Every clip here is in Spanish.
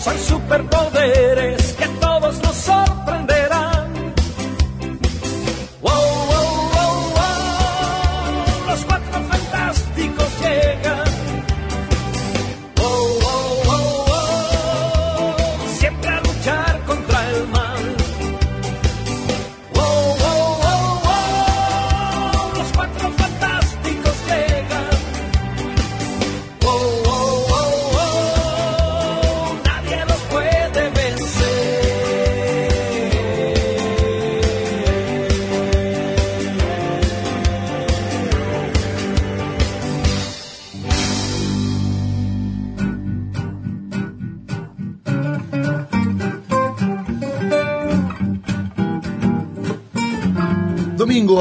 Son superpoderes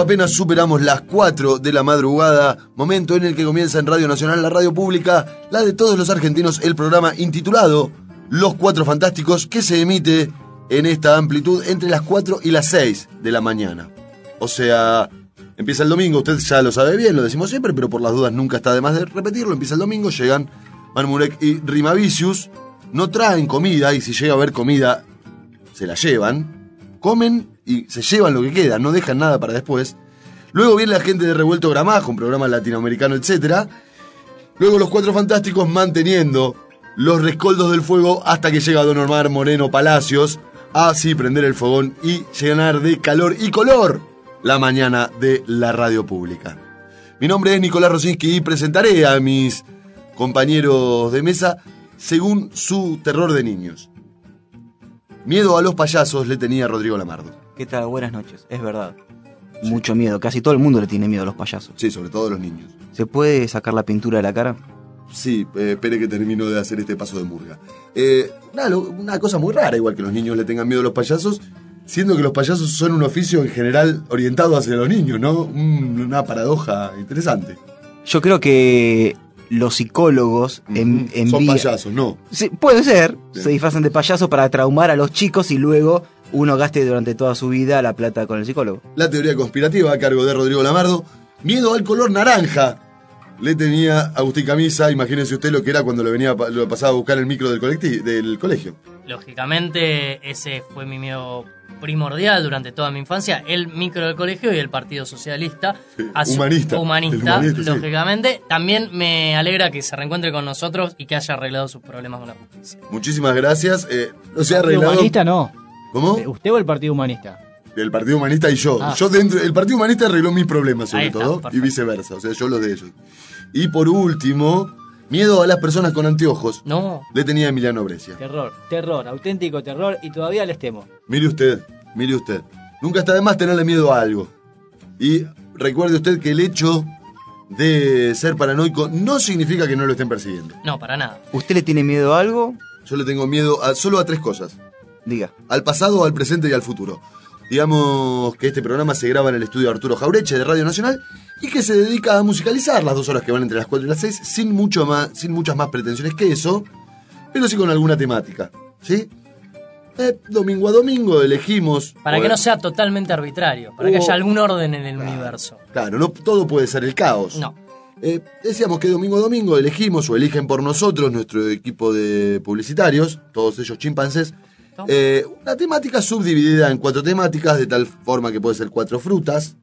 apenas superamos las 4 de la madrugada, momento en el que comienza en Radio Nacional, la radio pública, la de todos los argentinos, el programa intitulado Los Cuatro Fantásticos, que se emite en esta amplitud entre las 4 y las 6 de la mañana. O sea, empieza el domingo, usted ya lo sabe bien, lo decimos siempre, pero por las dudas nunca está de más de repetirlo. Empieza el domingo, llegan Manmurek y Rimavicius, no traen comida y si llega a haber comida, se la llevan, comen y se llevan lo que queda, no dejan nada para después. Luego viene la gente de Revuelto Gramajo, un programa latinoamericano, etc. Luego los Cuatro Fantásticos manteniendo los rescoldos del fuego hasta que llega Don Omar Moreno Palacios a así prender el fogón y llenar de calor y color la mañana de la radio pública. Mi nombre es Nicolás Rosinski y presentaré a mis compañeros de mesa según su terror de niños. Miedo a los payasos le tenía Rodrigo Lamardo. ¿Qué tal? Buenas noches. Es verdad. Mucho miedo. Casi todo el mundo le tiene miedo a los payasos. Sí, sobre todo los niños. ¿Se puede sacar la pintura de la cara? Sí, eh, espere que termino de hacer este paso de murga. Eh, una, lo- una cosa muy rara, igual que los niños le tengan miedo a los payasos, siendo que los payasos son un oficio en general orientado hacia los niños, ¿no? Un- una paradoja interesante. Yo creo que los psicólogos en. Son payasos, no. Sí, puede ser. Se disfrazan de payaso para traumar a los chicos y luego uno gaste durante toda su vida la plata con el psicólogo. La teoría conspirativa a cargo de Rodrigo Lamardo. Miedo al color naranja. Le tenía Agustín Camisa, imagínense usted lo que era cuando lo venía lo pasaba a buscar el micro del, del colegio. Lógicamente, ese fue mi miedo primordial durante toda mi infancia, el micro del colegio y el Partido Socialista. Sí, humanista. Humanista, sí. lógicamente. También me alegra que se reencuentre con nosotros y que haya arreglado sus problemas con la justicia. Muchísimas gracias. Eh, no se ha arreglado. Humanista no. ¿Cómo? Eh, ¿Usted o el Partido Humanista? El Partido Humanista y yo. Ah. Yo dentro, el Partido Humanista arregló mis problemas sobre está, todo y perfecto. viceversa, o sea, yo los de ellos. Y por último, miedo a las personas con anteojos. No, Le tenía Emiliano Brescia. Terror, terror, auténtico terror y todavía les temo. Mire usted, mire usted. Nunca está de más tenerle miedo a algo. Y recuerde usted que el hecho de ser paranoico no significa que no lo estén persiguiendo. no, para nada. ¿Usted le tiene miedo a algo? Yo le tengo miedo a, solo a tres cosas. Diga. al pasado, al presente y al futuro. Digamos que este programa se graba en el estudio Arturo Jaureche de Radio Nacional y que se dedica a musicalizar las dos horas que van entre las 4 y las 6 sin, mucho más, sin muchas más pretensiones que eso, pero sí con alguna temática. ¿Sí? Eh, domingo a domingo elegimos. Para que no sea totalmente arbitrario, para que Oh. haya algún orden en el universo. Claro, no todo puede ser el caos. No. Eh, decíamos que domingo a domingo elegimos o eligen por nosotros nuestro equipo de publicitarios, todos ellos chimpancés, eh, una temática subdividida en cuatro temáticas, de tal forma que puede ser cuatro frutas,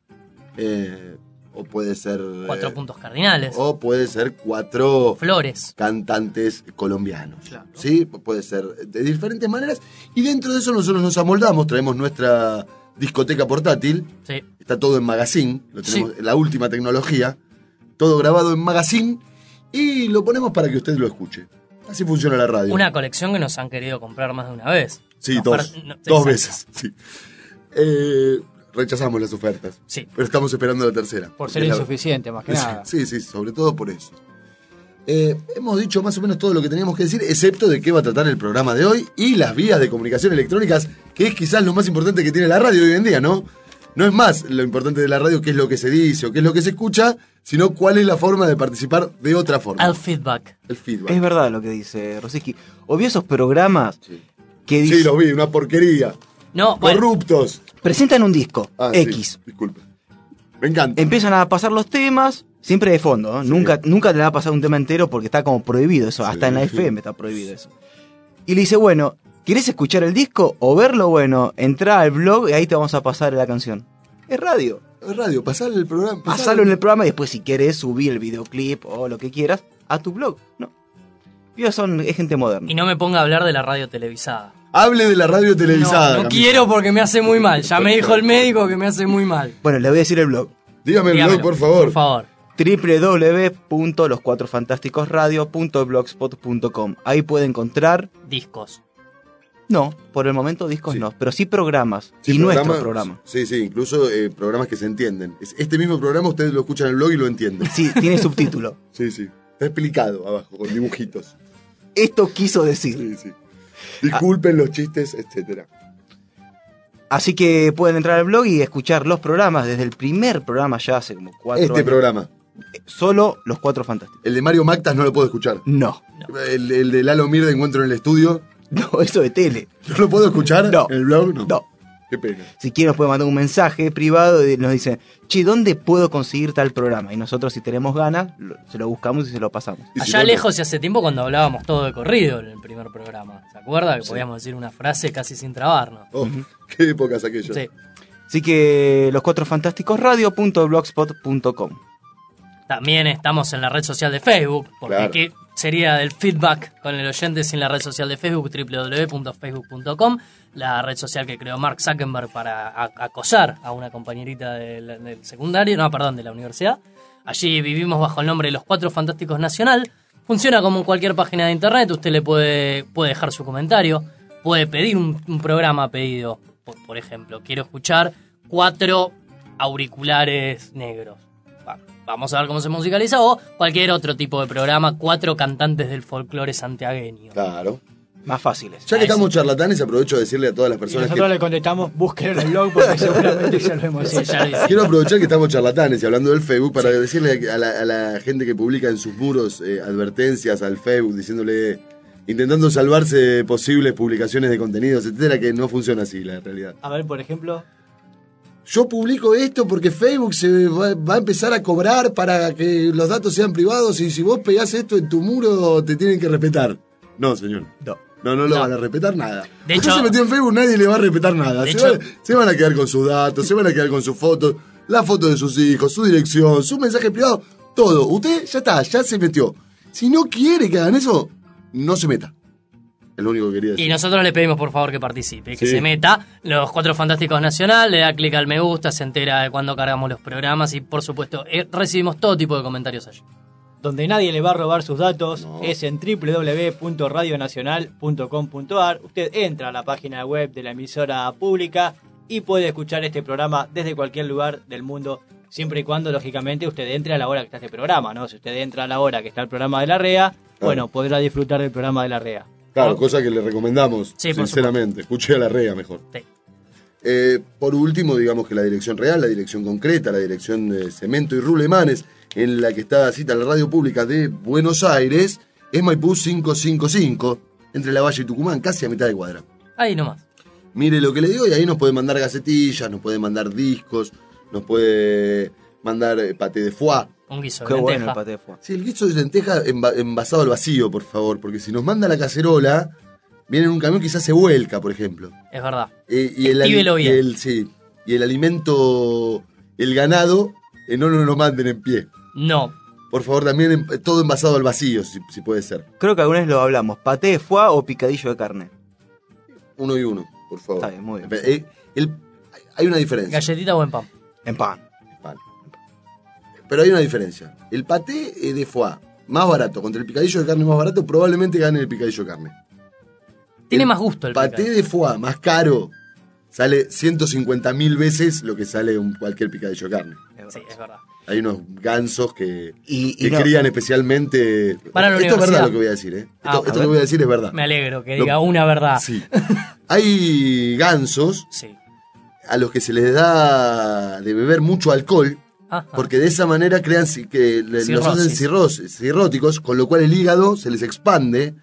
eh, o puede ser... Cuatro eh, puntos cardinales. O puede ser cuatro Flores. cantantes colombianos. Claro. ¿Sí? Puede ser de diferentes maneras. Y dentro de eso nosotros nos amoldamos, traemos nuestra discoteca portátil. Sí. Está todo en magazine, lo tenemos la última tecnología. Todo grabado en magazine y lo ponemos para que usted lo escuche. Así funciona la radio. Una colección que nos han querido comprar más de una vez. Sí, dos. dos veces. Sí. Eh, rechazamos las ofertas. Sí. Pero estamos esperando la tercera. Por ser la- insuficiente, más que nada. Sí, sí, sobre todo por eso. Eh, hemos dicho más o menos todo lo que teníamos que decir, excepto de qué va a tratar el programa de hoy y las vías de comunicación electrónicas, que es quizás lo más importante que tiene la radio hoy en día, ¿no? No es más lo importante de la radio qué es lo que se dice o qué es lo que se escucha, sino cuál es la forma de participar de otra forma. Al feedback. El feedback. Es verdad lo que dice Rosiski. O vi esos programas Sí. Que Sí, los vi, una porquería. No, bueno, Corruptos. presentan un disco Ah, sí, X. disculpe. Me encanta. Empiezan a pasar los temas, siempre de fondo. ¿no? Nunca, nunca te va a pasar un tema entero porque está como prohibido eso. Hasta en la Sí. FM está prohibido eso. Y le dice, bueno, ¿quieres escuchar el disco o verlo? Bueno, entra al blog y ahí te vamos a pasar la canción. Es radio. Es radio, pasale el programa. Pasalo en el programa y después si quieres subir el videoclip o lo que quieras a tu blog. No. Ellos son es gente moderna. y no me ponga a hablar de la radio televisada. Hable de la radio televisada. no, quiero porque me hace muy mal. Ya me dijo el médico que me hace muy mal. Bueno, le voy a decir el blog. Dígame el Dígamelo, blog, por favor. Por favor. www.loscuatrofantásticosradio.blogspot.com Ahí puede encontrar, Discos. no, por el momento discos Sí. no, pero sí programas Sí, y programas- nuestro programa. Sí, sí, incluso eh, programas que se entienden. Es- Este mismo programa ustedes lo escuchan en el blog y lo entienden. Sí, tiene subtítulo. Sí, sí. Está explicado abajo, con dibujitos. Esto quiso decir. Sí, sí. Disculpen los chistes, etcétera. Así que pueden entrar al blog y escuchar los programas desde el primer programa ya hace como cuatro Este años. programa. Solo los cuatro fantásticos. El de Mario Mactas no lo puedo escuchar. No, El, el de Lalo Mir de Encuentro en el Estudio. no, eso de tele. ¿No lo puedo escuchar? No. ¿En el blog? No. No. Qué pena. Si quieren nos pueden mandar un mensaje privado y nos dicen, che, ¿dónde puedo conseguir tal programa? Y nosotros si tenemos ganas, lo- se lo buscamos y se lo pasamos. Si Allá no, lejos y hace tiempo cuando hablábamos todo de corrido en el primer programa. ¿Se acuerda? Que Sí. podíamos decir una frase casi sin trabarnos. Oh, qué épocas aquellas. Sí. Así que los cuatro fantásticos radio.blogspot.com. También estamos en la red social de Facebook, porque Claro. ¿qué sería del feedback con el oyente sin la red social de Facebook? www.facebook.com, la red social que creó Mark Zuckerberg para acosar a una compañerita del, secundario, no, perdón, de la universidad. Allí vivimos bajo el nombre de Los Cuatro Fantásticos Nacional. Funciona como en cualquier página de internet, usted le puede, puede dejar su comentario, puede pedir un, programa pedido, por ejemplo, quiero escuchar cuatro auriculares negros. Va- Vamos a ver cómo se musicaliza o cualquier otro tipo de programa, cuatro cantantes del folclore santiagueño. Claro. Más fáciles. Ya que estamos charlatanes, aprovecho de decirle a todas las Y personas nosotros que. le contestamos, búsquenlo en el blog porque seguramente ya lo hemos hecho. Quiero aprovechar que estamos charlatanes y hablando del Facebook para decirle a la, a la gente que publica en sus muros eh, advertencias al Facebook diciéndole, intentando salvarse de posibles publicaciones de contenidos, etcétera, que no funciona así la realidad. A ver, por ejemplo, Yo publico esto porque Facebook se va, va a empezar a cobrar para que los datos sean privados y si vos pegás esto en tu muro te tienen que respetar. No, señor. No. No, no lo No. van a respetar nada. De Usted hecho- se metió en Facebook, nadie le va a respetar nada. Hecho- se van a quedar con sus datos, se van a quedar con sus fotos, la foto de sus hijos, su dirección, su mensaje privado, todo. Usted ya está, ya se metió. Si no quiere que hagan eso, no se meta. Es lo único que quería decir. Y nosotros le pedimos por favor que participe, que Sí. se meta. Los Cuatro Fantásticos Nacional, le da clic al me gusta, se entera de cuando cargamos los programas y por supuesto eh, recibimos todo tipo de comentarios allí. donde nadie le va a robar sus datos No. es en www.radionacional.com.ar. Usted entra a la página web de la emisora pública y puede escuchar este programa desde cualquier lugar del mundo, siempre y cuando, lógicamente, usted entre a la hora que está este programa, ¿no? Si usted entra a la hora que está el programa de la REA, bueno, podrá disfrutar del programa de la REA. Claro, cosa que le recomendamos, Sí, sinceramente. Escuché a la REA mejor. Sí. Eh, por último, digamos que la dirección real, la dirección concreta, la dirección de Cemento y Rulemanes, en la que está cita la radio pública de Buenos Aires, es Maipú 555, entre La Valle y Tucumán, casi a mitad de cuadra. Ahí nomás. Mire lo que le digo y ahí nos puede mandar gacetillas, nos puede mandar discos, nos puede mandar eh, paté de foie. Un guiso de Qué bueno lenteja. el paté de foie. Sí, el guiso de lenteja enva- envasado al vacío, por favor, porque si nos manda la cacerola, viene en un camión quizás se vuelca, por ejemplo. Es verdad. Eh, y, el, ali- Estívelo y bien. el- sí, y el alimento, el ganado eh, no nos lo manden en pie. No. Por favor, también en- todo envasado al vacío, si, si puede ser. Creo que alguna vez lo hablamos. ¿Paté de foie o picadillo de carne? Uno y uno, por favor. Está bien, muy bien. Eh, el- hay una diferencia. Galletita o en pan. En pan. Pero hay una diferencia. El paté de foie más barato contra el picadillo de carne más barato probablemente gane el picadillo de carne. Tiene El más gusto el paté picadillo. de foie más caro sale 150 mil veces lo que sale un cualquier picadillo de carne. Sí, es verdad. Hay unos gansos que, Y, y que no- crían especialmente. Esto es verdad lo que voy a decir, ¿eh? Esto, Ah, esto ver. que voy a decir es verdad. Me alegro que Lo- diga una verdad. Sí. Hay gansos Sí. a los que se les da de beber mucho alcohol Ajá. porque de esa manera crean que los hacen cirros- cirróticos, con lo cual el hígado se les expande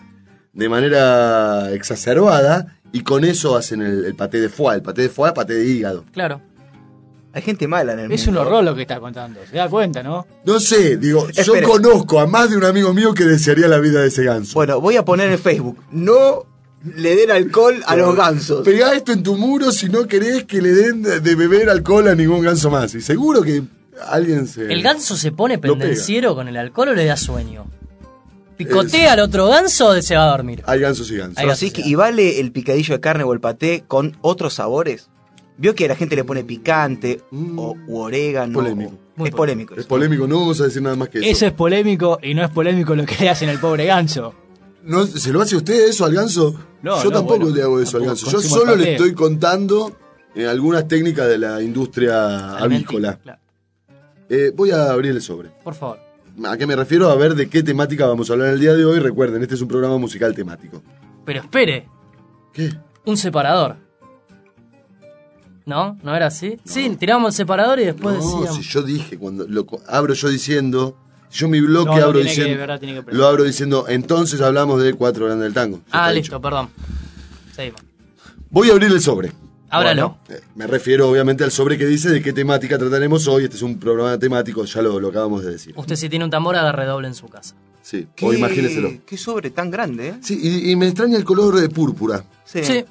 de manera exacerbada y con eso hacen el, el paté de foie. El paté de foie, paté de hígado. Claro. Hay gente mala en el Es un mundo. horror lo que está contando. ¿Se da cuenta, no? No sé, digo, yo Espere. conozco a más de un amigo mío que desearía la vida de ese ganso. Bueno, voy a poner en Facebook. No le den alcohol a los gansos. Pegá esto en tu muro si no querés que le den de de beber alcohol a ningún ganso más. Y seguro que alguien se... ¿El ganso se pone pendenciero con el alcohol o le da sueño? ¿Picotea al otro ganso o se va a dormir? Hay gansos y gansos. Hay Así que, ¿y vale el picadillo de carne o el paté con otros sabores? ¿Vio que la gente le pone picante Mm. o u orégano? Polémico. o- Muy es polémico. Es polémico, no vamos a decir nada más que eso. Eso es polémico y no es polémico lo que le hacen al pobre ganso. No, ¿Se lo hace usted eso al ganso? No, Yo no, tampoco bueno, le hago eso al ganso. Yo solo le estoy contando eh, algunas técnicas de la industria avícola. Claro. Eh, voy a abrir el sobre. Por favor. ¿A qué me refiero? A ver de qué temática vamos a hablar el día de hoy. Recuerden, este es un programa musical temático. Pero espere, ¿Qué? un separador. ¿No? ¿No era así? Sí, tiramos el separador y después no, decíamos. si yo dije, cuando lo abro yo diciendo, si yo mi bloque No, no, abro tiene que, diciendo, de verdad, tiene que lo abro diciendo, entonces hablamos de cuatro grandes del tango. Ah, listo, dicho. perdón. Seguimos. Voy a abrir el sobre. Ábralo. Eh, me refiero obviamente al sobre que dice de qué temática trataremos hoy. Este es un programa temático, ya lo, lo acabamos de decir. Usted si tiene un tambor, haga redoble en su casa. Sí, ¿Qué, o imagíneselo. Qué sobre tan grande, ¿eh? Sí, y, y me extraña el color de púrpura. Sí. Sí.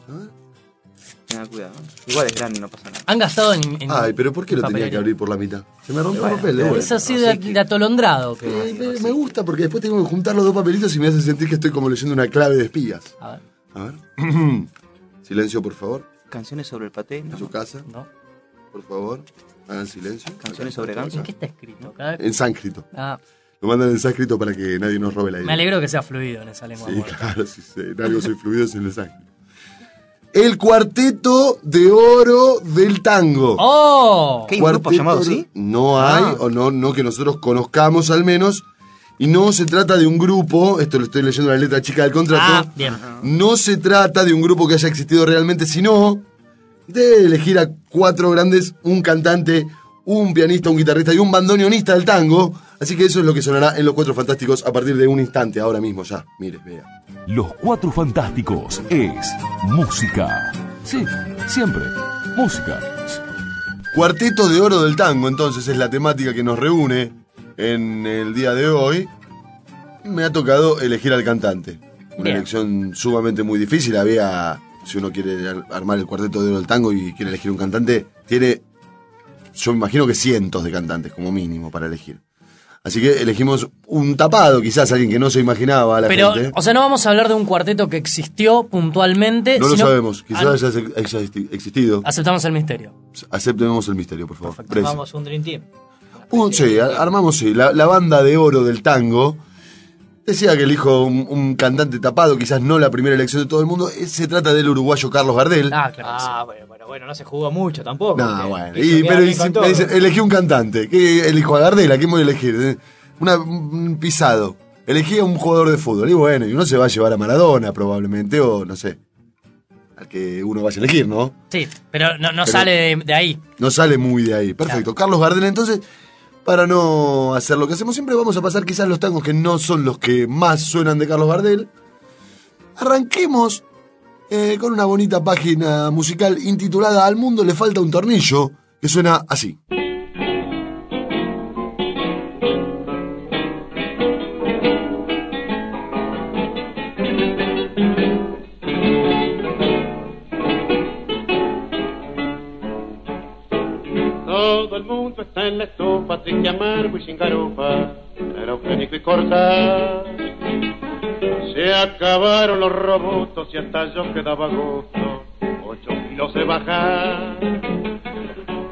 Tenga cuidado. ¿eh? Igual es grande, no pasa nada. Han gastado en. en Ay, pero ¿por qué lo tenía que abrir por la mitad? Se me rompió el Bueno, papel de vuelta. Es así de, de atolondrado que. Eh, me, me gusta porque después tengo que juntar los dos papelitos y me hace sentir que estoy como leyendo una clave de espías. A ver, A ver. silencio, por favor. Canciones sobre el paté, En ¿no? su casa, ¿no? por favor. Hagan silencio. Canciones sobre ganso. ¿En qué está escrito? Cada En sánscrito. Ah, Lo mandan en sánscrito para que nadie nos robe la idea. me alegro que sea fluido en esa lengua Sí, muerta. claro, si en algo soy fluido es en el sánscrito. El cuarteto de oro del tango. ¡Oh! ¿Qué? ¿Hay un grupo Cuarteto llamado así? No hay, Ah. o no, no que nosotros conozcamos al menos. Y no se trata de un grupo, esto lo estoy leyendo en la letra chica del contrato. Ah, bien. No se trata de un grupo que haya existido realmente, sino de elegir a cuatro grandes, un cantante, un pianista, un guitarrista y un bandoneonista del tango. Así que eso es lo que sonará en Los Cuatro Fantásticos a partir de un instante, ahora mismo ya. Mire, vea. Los Cuatro Fantásticos es música. Sí, siempre. Música. Cuarteto de oro del tango, entonces, es la temática que nos reúne en el día de hoy. Me ha tocado elegir al cantante. Una Bien. elección sumamente muy difícil. Había, si uno quiere ar- armar el cuarteto de oro del tango y quiere elegir un cantante, tiene, yo me imagino que cientos de cantantes como mínimo para elegir. Así que elegimos un tapado, quizás alguien que no se imaginaba a la Pero, gente. o sea, no vamos a hablar de un cuarteto que existió puntualmente. no lo sabemos, quizás haya ex- existi- existido. Aceptamos el misterio. Aceptemos el misterio, por favor. Vamos un Dream Team. Un- sí, armamos sí, la, la banda de oro del tango. Decía que elijo un, un cantante tapado, quizás no la primera elección de todo el mundo. Eh, Se trata del uruguayo Carlos Gardel. Ah, claro. sí. Ah, bueno, bueno, bueno, no se jugó mucho tampoco. no, bueno. Y, pero y me dicen, elegí un cantante. ¿Qué elijo a Gardel? ¿A quién voy a elegir? Eh, Una, un pisado. Elegí a un jugador de fútbol. Y bueno, y uno se va a llevar a Maradona probablemente, o no sé. Al que uno vaya a elegir, ¿no? Sí, pero no, no Pero- sale de, de ahí. No sale muy de ahí. Perfecto. Carlos Gardel, entonces, para no hacer lo que hacemos siempre, vamos a pasar quizás los tangos que no son los que más suenan de Carlos Gardel. Arranquemos eh, con una bonita página musical intitulada Al mundo le falta un tornillo, que suena así. Está en la estufa triste, amargo y sin garufa, era eugénico y corta. Se acabaron los robutos y hasta yo quedaba gusto, ocho kilos de bajar.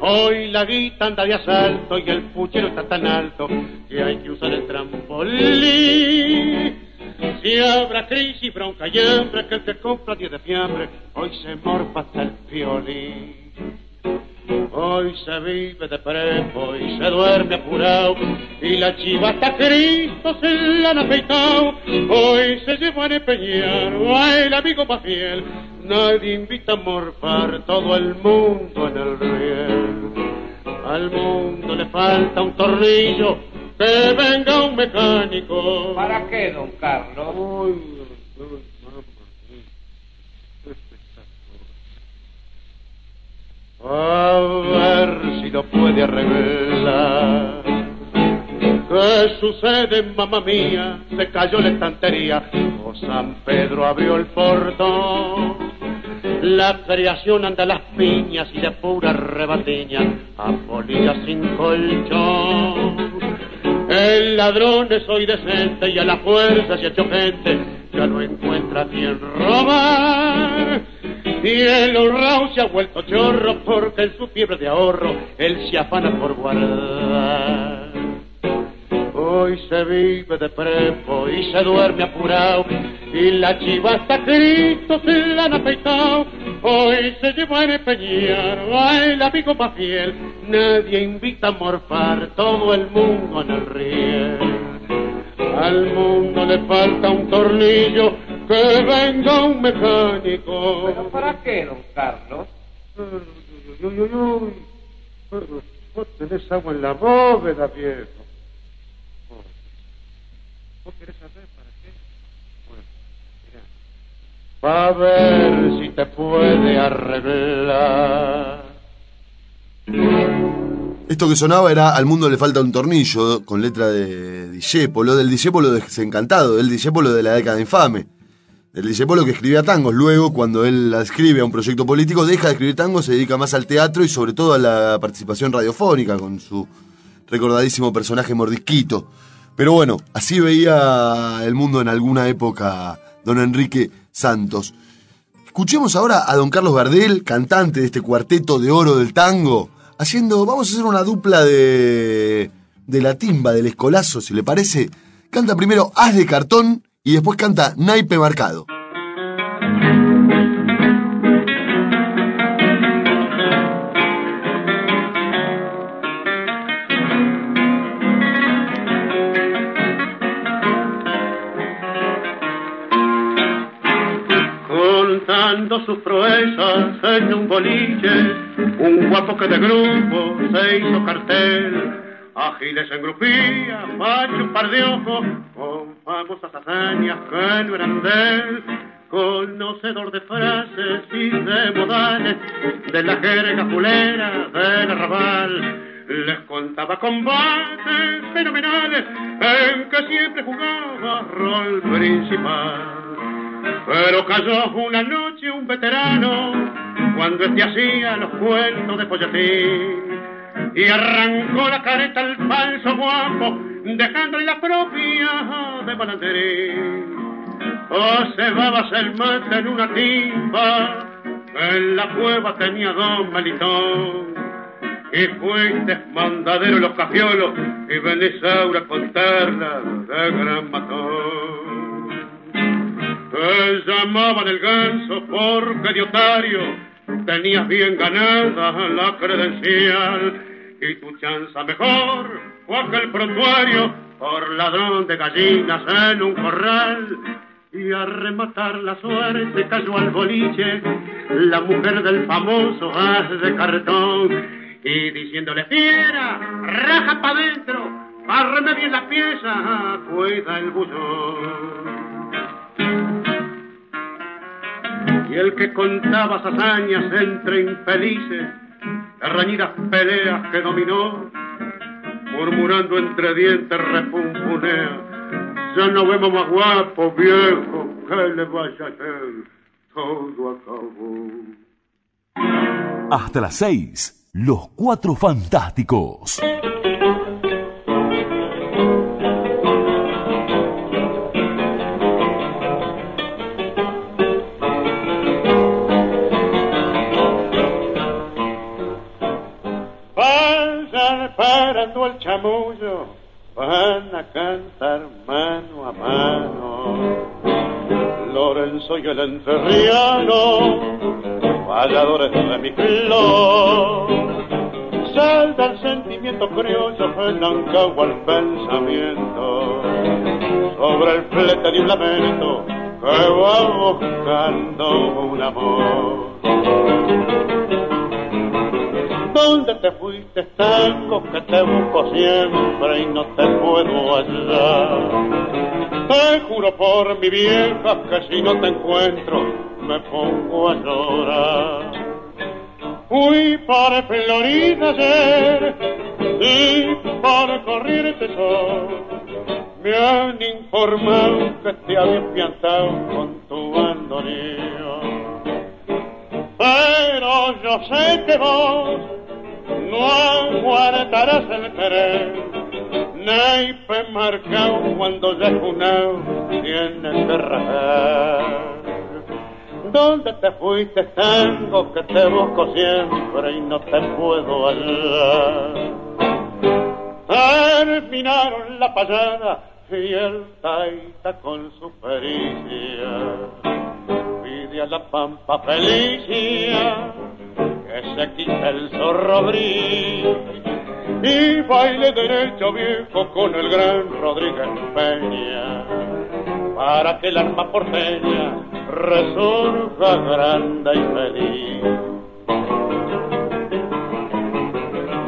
Hoy la guita anda de asalto y el puchero está tan alto que hay que usar el trampolín. Si habrá crisis, bronca y hambre, que el que compra 10 de fiambre, hoy se morfa hasta el violín. Hoy se vive de prepo y se duerme apurado y la chiva hasta Cristo se la han afeitado. Hoy se lleva a empeñar el amigo más fiel. Nadie invita a morfar todo el mundo en el riel. Al mundo le falta un tornillo, que venga un mecánico. ¿Para qué, don Carlos? Ay, ay, A ver si lo puede arreglar. ¿Qué sucede, mamá mía? Se cayó la estantería o San Pedro abrió el portón. La creación anda a las piñas y de pura rebatiña, a polilla sin colchón. El ladrón es hoy decente y a la fuerza se ha hecho gente, ya no encuentra quien robar. Y el honrado se ha vuelto chorro porque en su fiebre de ahorro él se afana por guardar. Hoy se vive de prepo y se duerme apurado y la chiva hasta Cristo se la han afeitado. Hoy se lleva a empeñar el amigo más fiel. Nadie invita a morfar todo el mundo en el riel. Al mundo le falta un tornillo, que venga un mecánico. ¿Pero para qué, don Carlos? Uy, uy, uy, uy. Vos tenés agua en la bóveda, viejo. ¿Vos querés saber para qué? Bueno, mira. Va a ver si te puede arreglar. Esto que sonaba era Al mundo le falta un tornillo, con letra de Discépolo, del Discépolo desencantado, del Discépolo de la década infame. Del Discépolo que escribía tangos. Luego, cuando él escribe a un proyecto político, deja de escribir tangos, se dedica más al teatro y sobre todo a la participación radiofónica con su recordadísimo personaje Mordisquito. Pero bueno, así veía el mundo en alguna época don Enrique Santos. Escuchemos ahora a don Carlos Gardel, cantante de este cuarteto de oro del tango, haciendo, vamos a hacer una dupla de, de la timba, del escolazo, si le parece. Canta primero Haz de cartón y después canta Naipe Marcado. Contando sus proezas en un boliche, un guapo que de grupo se hizo cartel. Ágiles en grupía, macho un par de ojos, con famosas hazañas que no eran de. Conocedor de frases y de modales, de la jerga fulera, del arrabal. Les contaba combates fenomenales en que siempre jugaba rol principal. Pero cayó una noche un veterano cuando este hacía los cuentos de Pollatín y arrancó la careta al falso guapo dejándole la propia de balanderín. O cebabas el mate en una timba, en la cueva tenía don Melitón. Y fuiste mandadero los cafiolos y venís ahora a contarla de gran matón. Te llamaban el ganso porque de otario tenías bien ganada la credencial y tu chanza mejor fue aquel prontuario por ladrón de gallinas en un corral y a rematar la suerte cayó al boliche la mujer del famoso haz de cartón y diciéndole fiera, raja pa' dentro, bárreme bien la pieza, cuida el bullón. Y el que contaba hazañas entre infelices, reñidas peleas que dominó, murmurando entre dientes repunfunea, ya no vemos más guapo, viejo, que le vaya a hacer, todo acabó. Hasta las 6, los cuatro fantásticos. Siempre y no te puedo hallar? Te juro por mi vieja que si no te encuentro me pongo fuiste, tango, que te busco siempre y no te puedo hallar? Terminaron la payada y el taita con su pericia pide a la pampa felicia que se quita el zorro gris y baile derecho viejo con el gran Rodríguez Peña para que el alma porteña resurja grande y feliz.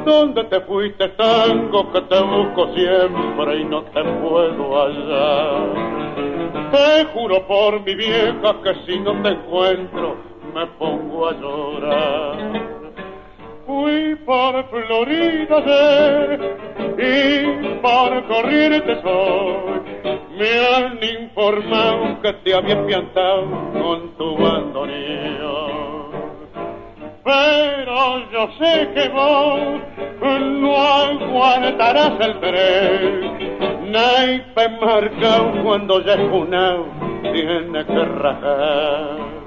¿Dónde te fuiste, tango, que te busco siempre y no te puedo hallar? Te juro por mi vieja que si no te encuentro me pongo a llorar. Fui para Florida ayer y para corriente soy. Me han informado que te habías piantado con tu bandoneón. Pero yo sé que vos no aguantarás el tren. Naipe marcado cuando ya es junao tiene que rajar.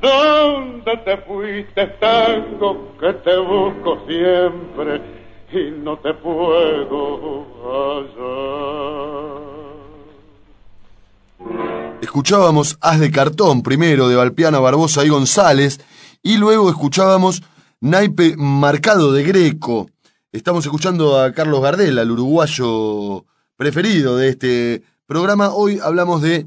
¿Dónde te fuiste, tango, que te busco siempre y no te puedo hallar? Escuchábamos Haz de Cartón primero de Valpiana Barbosa y González y luego escuchábamos Naipe Marcado de Greco. Estamos escuchando a Carlos Gardel, el uruguayo preferido de este programa. Hoy hablamos de...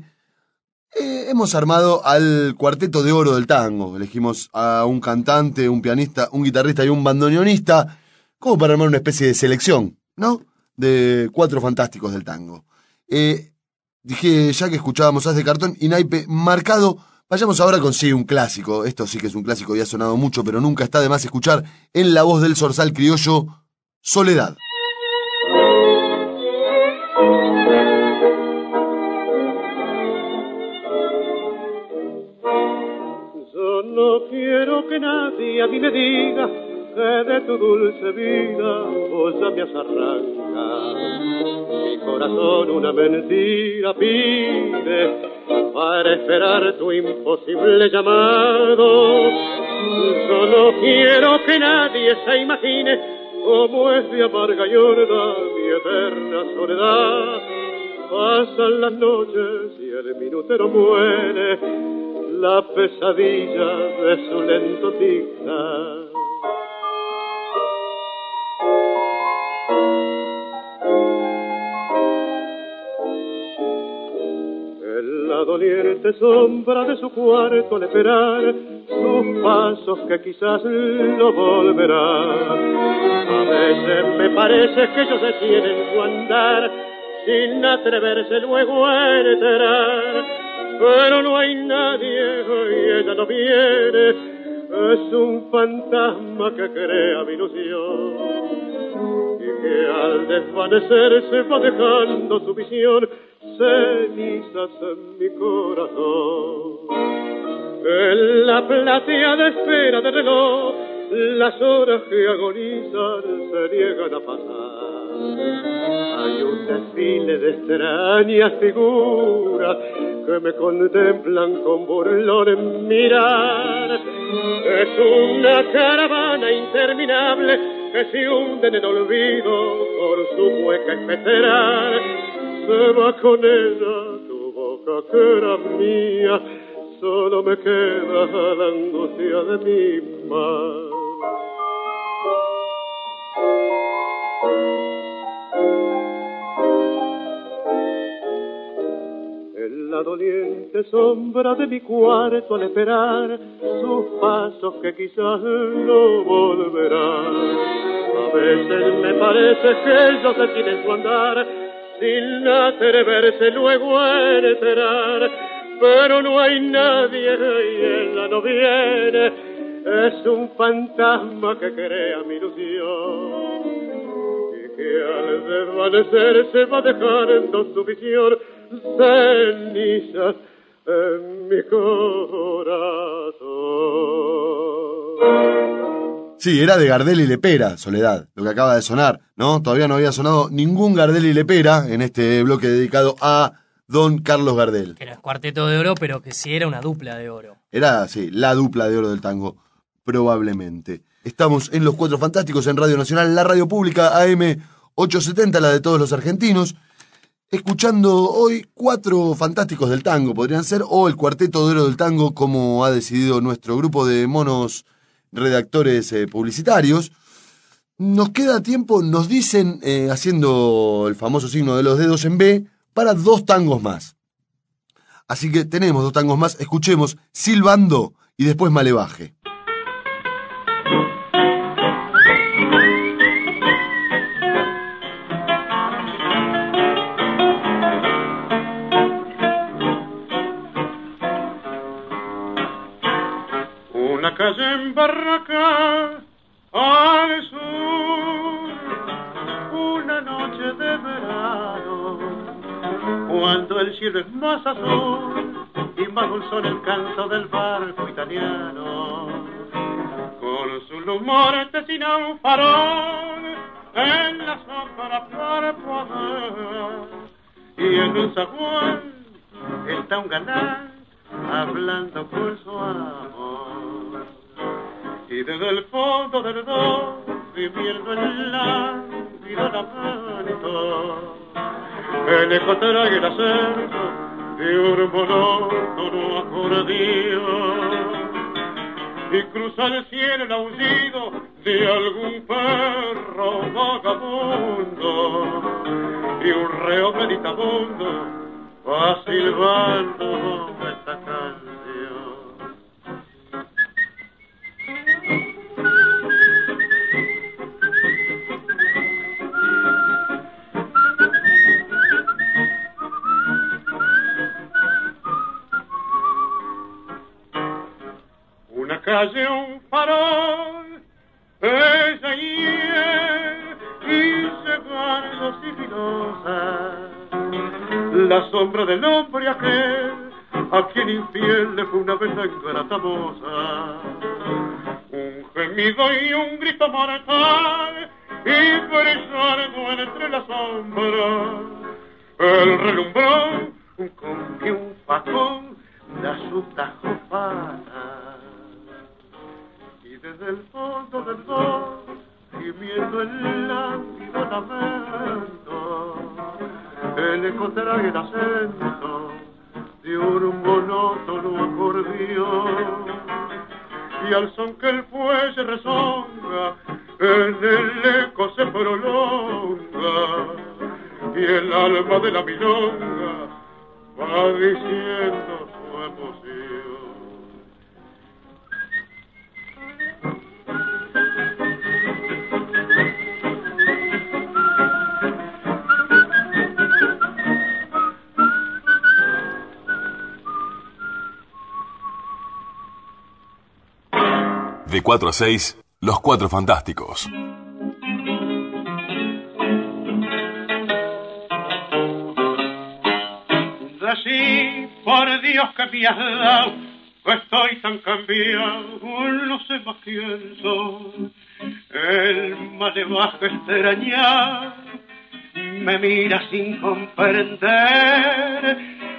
eh, hemos armado al cuarteto de oro del tango. Elegimos a un cantante, un pianista, un guitarrista y un bandoneonista como para armar una especie de selección, ¿no? De cuatro fantásticos del tango. Eh, dije, ya que escuchábamos Haz de Cartón y Naipe Marcado, vayamos ahora con sí un clásico. Esto sí que es un clásico y ha sonado mucho, pero nunca está de más escuchar en la voz del zorzal criollo Soledad. Nadie a mí me diga que de tu dulce vida vos ya me has arrancado. Mi corazón una mentira pide para esperar tu imposible llamado. Yo no quiero que nadie se imagine cómo es de amarga y horda mi eterna soledad. Pasan las noches y el minutero muere la pesadilla de su lento tic-tac. En la doliente sombra de su cuarto al esperar sus pasos que quizás no volverán. A veces me parece que ellos detienen su andar sin atreverse luego a entrar. Pero no hay nadie y ella no viene, es un fantasma que crea mi ilusión. Y que al desvanecerse va dejando su visión. Cenizas en mi corazón. En la plateada espera del reloj, las horas que agonizan se niegan a pasar. Hay un desfile de extrañas figuras que me contemplan con burlón en mirar. Es una caravana interminable que se hunden en olvido por su hueca empezar. Se va con ella tu boca que era mía, solo me queda la angustia de mi mar. En la doliente sombra de mi cuarto al esperar sus pasos que quizás no volverán. A veces me parece que ellos se tienen su andar sin atreverse luego a enterar, pero no hay nadie y ella no viene, es un fantasma que crea mi ilusión y que al desvanecer se va dejando su visión ceniza en mi corazón. Sí, era de Gardel y Lepera, Soledad, lo que acaba de sonar, ¿no? Todavía no había sonado ningún Gardel y Lepera en este bloque dedicado a Don Carlos Gardel. Que no es cuarteto de oro, pero que sí era una dupla de oro. Era, sí, la dupla de oro del tango, probablemente. Estamos en Los Cuatro Fantásticos en Radio Nacional, la radio pública AM 870, la de todos los argentinos. Escuchando hoy cuatro fantásticos del tango, podrían ser, o el cuarteto de oro del tango, como ha decidido nuestro grupo de monos redactores eh, publicitarios. Nos queda tiempo, nos dicen, eh, haciendo el famoso signo de los dedos en B, para dos tangos más. Así que tenemos dos tangos más, escuchemos Silbando y después Malevaje. Una calle en Barraca al sur, una noche de verano, cuando el cielo es más azul y más dulzón el canto del barco italiano, con su lumores sin un farol en la sombra parpadea y en un zaguán está un galán hablando con su amor. Y desde el fondo del dos, viviendo el lánguido lamento, el eco trae el acento de un monótono acordeón. Y cruza el cielo el aullido de algún perro vagabundo y un reo meditabundo va silbando esta canción. Calle, un farol, ella y él, y guarda sigilosa la sombra del hombre aquel a quien infiel le fue una vez la ingrata moza. Un gemido y un grito mortal y brillando entre las sombras. El relumbrón con que un facón da su tajo fatal y desde el fondo del dos gimiendo el lánguido lamento. El eco trae el acento de un monótono acordeón. Y al son que el fuelle resonga en el eco se prolonga. Y el alma de la milonga va diciendo su emoción 4 a 6, Los Cuatro Fantásticos. Decí, por Dios que me has dado, estoy tan cambiado, no sé más quién soy. El malevaje extrañar me mira sin comprender,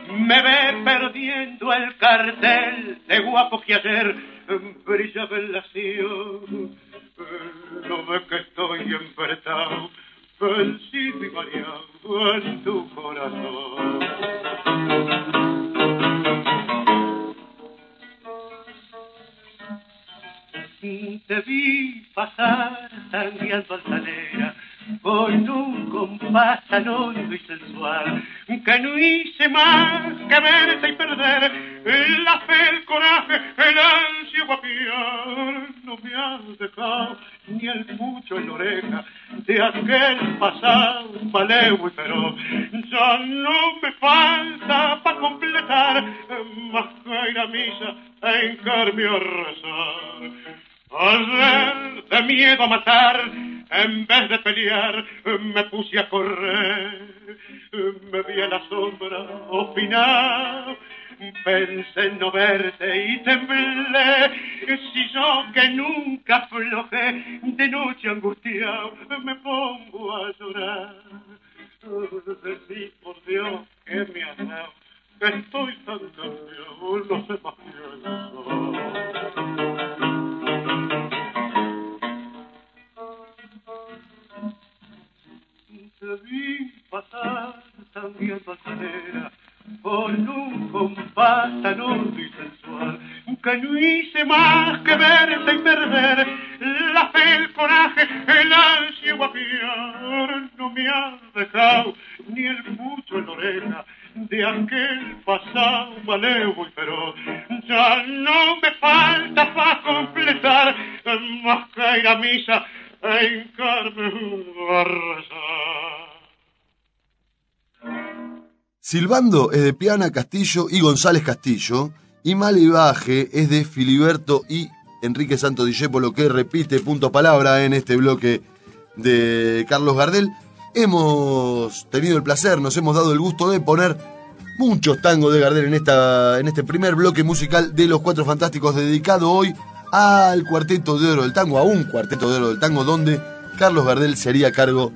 me ve perdiendo el cartel de guapo que ayer brillaba en la no ves que estoy envertado, vencido y mareado en tu corazón. Te vi pasar sangueando altanera con un compás tan hondo y sensual que no hice más que verte y perder la fe, el coraje, el ansia guapiar. No me has dejado ni el mucho en la oreja de aquel pasado malevo y feroz. Ya no me falta para completar más que ir a misa e hincarme a rezar. Ayer, de miedo a matar, en vez de pelear, me puse a correr. Me vi a la sombra, opinado, pensé en no verte y temblé. Si yo que nunca aflojé, de noche angustiado, me pongo a llorar. Decí, por Dios, que me has dado, que estoy tan cambiado, no sé más soy. Te vi pasar también altanera con un compás tan hondo y sensual que no hice más que verte y perder la fe, el coraje, el ansia guapiar. No me has dejado ni el mucho en la oreja de aquel pasado malevo y feroz. Ya no me falta para completar más que ir a misa e hincarme a rezar. Silbando es de Piana Castillo y González Castillo. Y Malibaje es de Filiberto y Enrique Santo Discépolo, que repite punto palabra en este bloque de Carlos Gardel. Hemos tenido el placer, nos hemos dado el gusto de poner muchos tangos de Gardel en, esta, en este primer bloque musical de Los Cuatro Fantásticos, dedicado hoy al Cuarteto de Oro del Tango, a un Cuarteto de Oro del Tango, donde Carlos Gardel sería cargo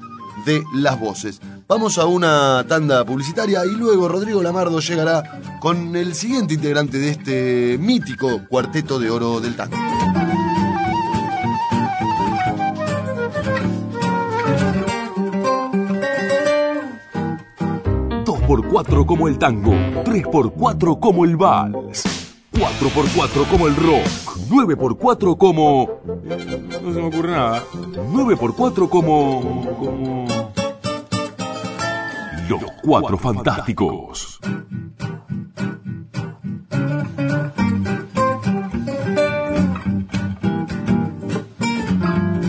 de las voces. Vamos a una tanda publicitaria y luego Rodrigo Lamardo llegará con el siguiente integrante de este mítico Cuarteto de Oro del Tango. Dos por cuatro como el tango, tres por cuatro como el vals, cuatro por cuatro como el rock, nueve por cuatro como... No se me ocurre nada. Nueve por cuatro como... como... Los Cuatro Fantásticos.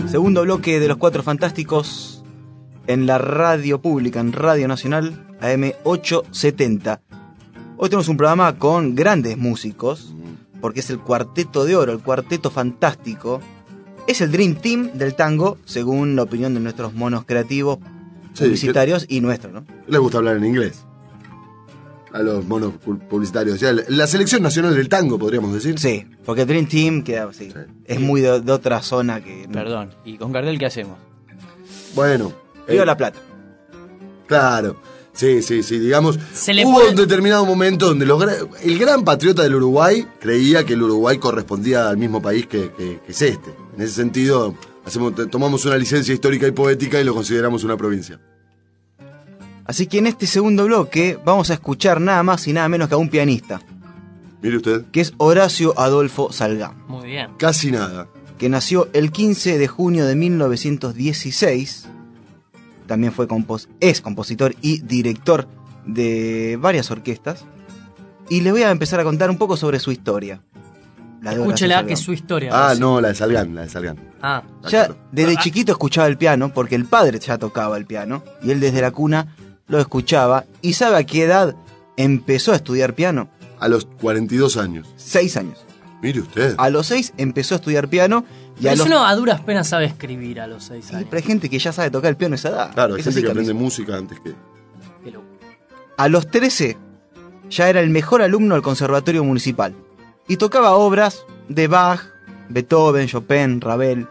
Segundo bloque de los Cuatro Fantásticos en la radio pública, en Radio Nacional, AM870. Hoy tenemos un programa con grandes músicos, porque es el Cuarteto de Oro, el Cuarteto Fantástico. Es el Dream Team del tango, según la opinión de nuestros monos creativos, publicitarios y nuestros, ¿no? Les gusta hablar en inglés. A los monos pu- publicitarios. O sea, la selección nacional del tango, podríamos decir. Sí, porque Dream Team queda así. Es muy de, de otra zona que. Perdón. ¿Y con Gardel qué hacemos? Bueno. Río eh, la Plata. Claro. Sí, sí, sí, digamos. Se le hubo un determinado momento donde los el gran patriota del Uruguay creía que el Uruguay correspondía al mismo país que, que- que es este. En ese sentido, hacemos, tomamos una licencia histórica y poética y lo consideramos una provincia. Así que en este segundo bloque vamos a escuchar nada más y nada menos que a un pianista, Mire usted, que es Horacio Adolfo Salgán, Muy bien. casi nada. que nació el 15 de junio de 1916. También fue compos es compositor y director de varias orquestas. Y les voy a empezar a contar un poco sobre su historia. La Escúchela, que es su historia. Ah, sí. no, la de Salgán, la de Salgán. Ah, Ya desde chiquito escuchaba el piano, porque el padre ya tocaba el piano, y él desde la cuna lo escuchaba. ¿Y sabe a qué edad empezó a estudiar piano? A los 42 años. Seis años. Mire usted. A los seis empezó a estudiar piano y a Pero los... uno a duras penas sabe escribir a los seis Sí, años. pero hay gente que ya sabe tocar el piano a esa edad. Claro, hay gente así, que aprende música antes que. A los 13 ya era el mejor alumno del Conservatorio Municipal y tocaba obras de Bach, Beethoven, Chopin, Ravel.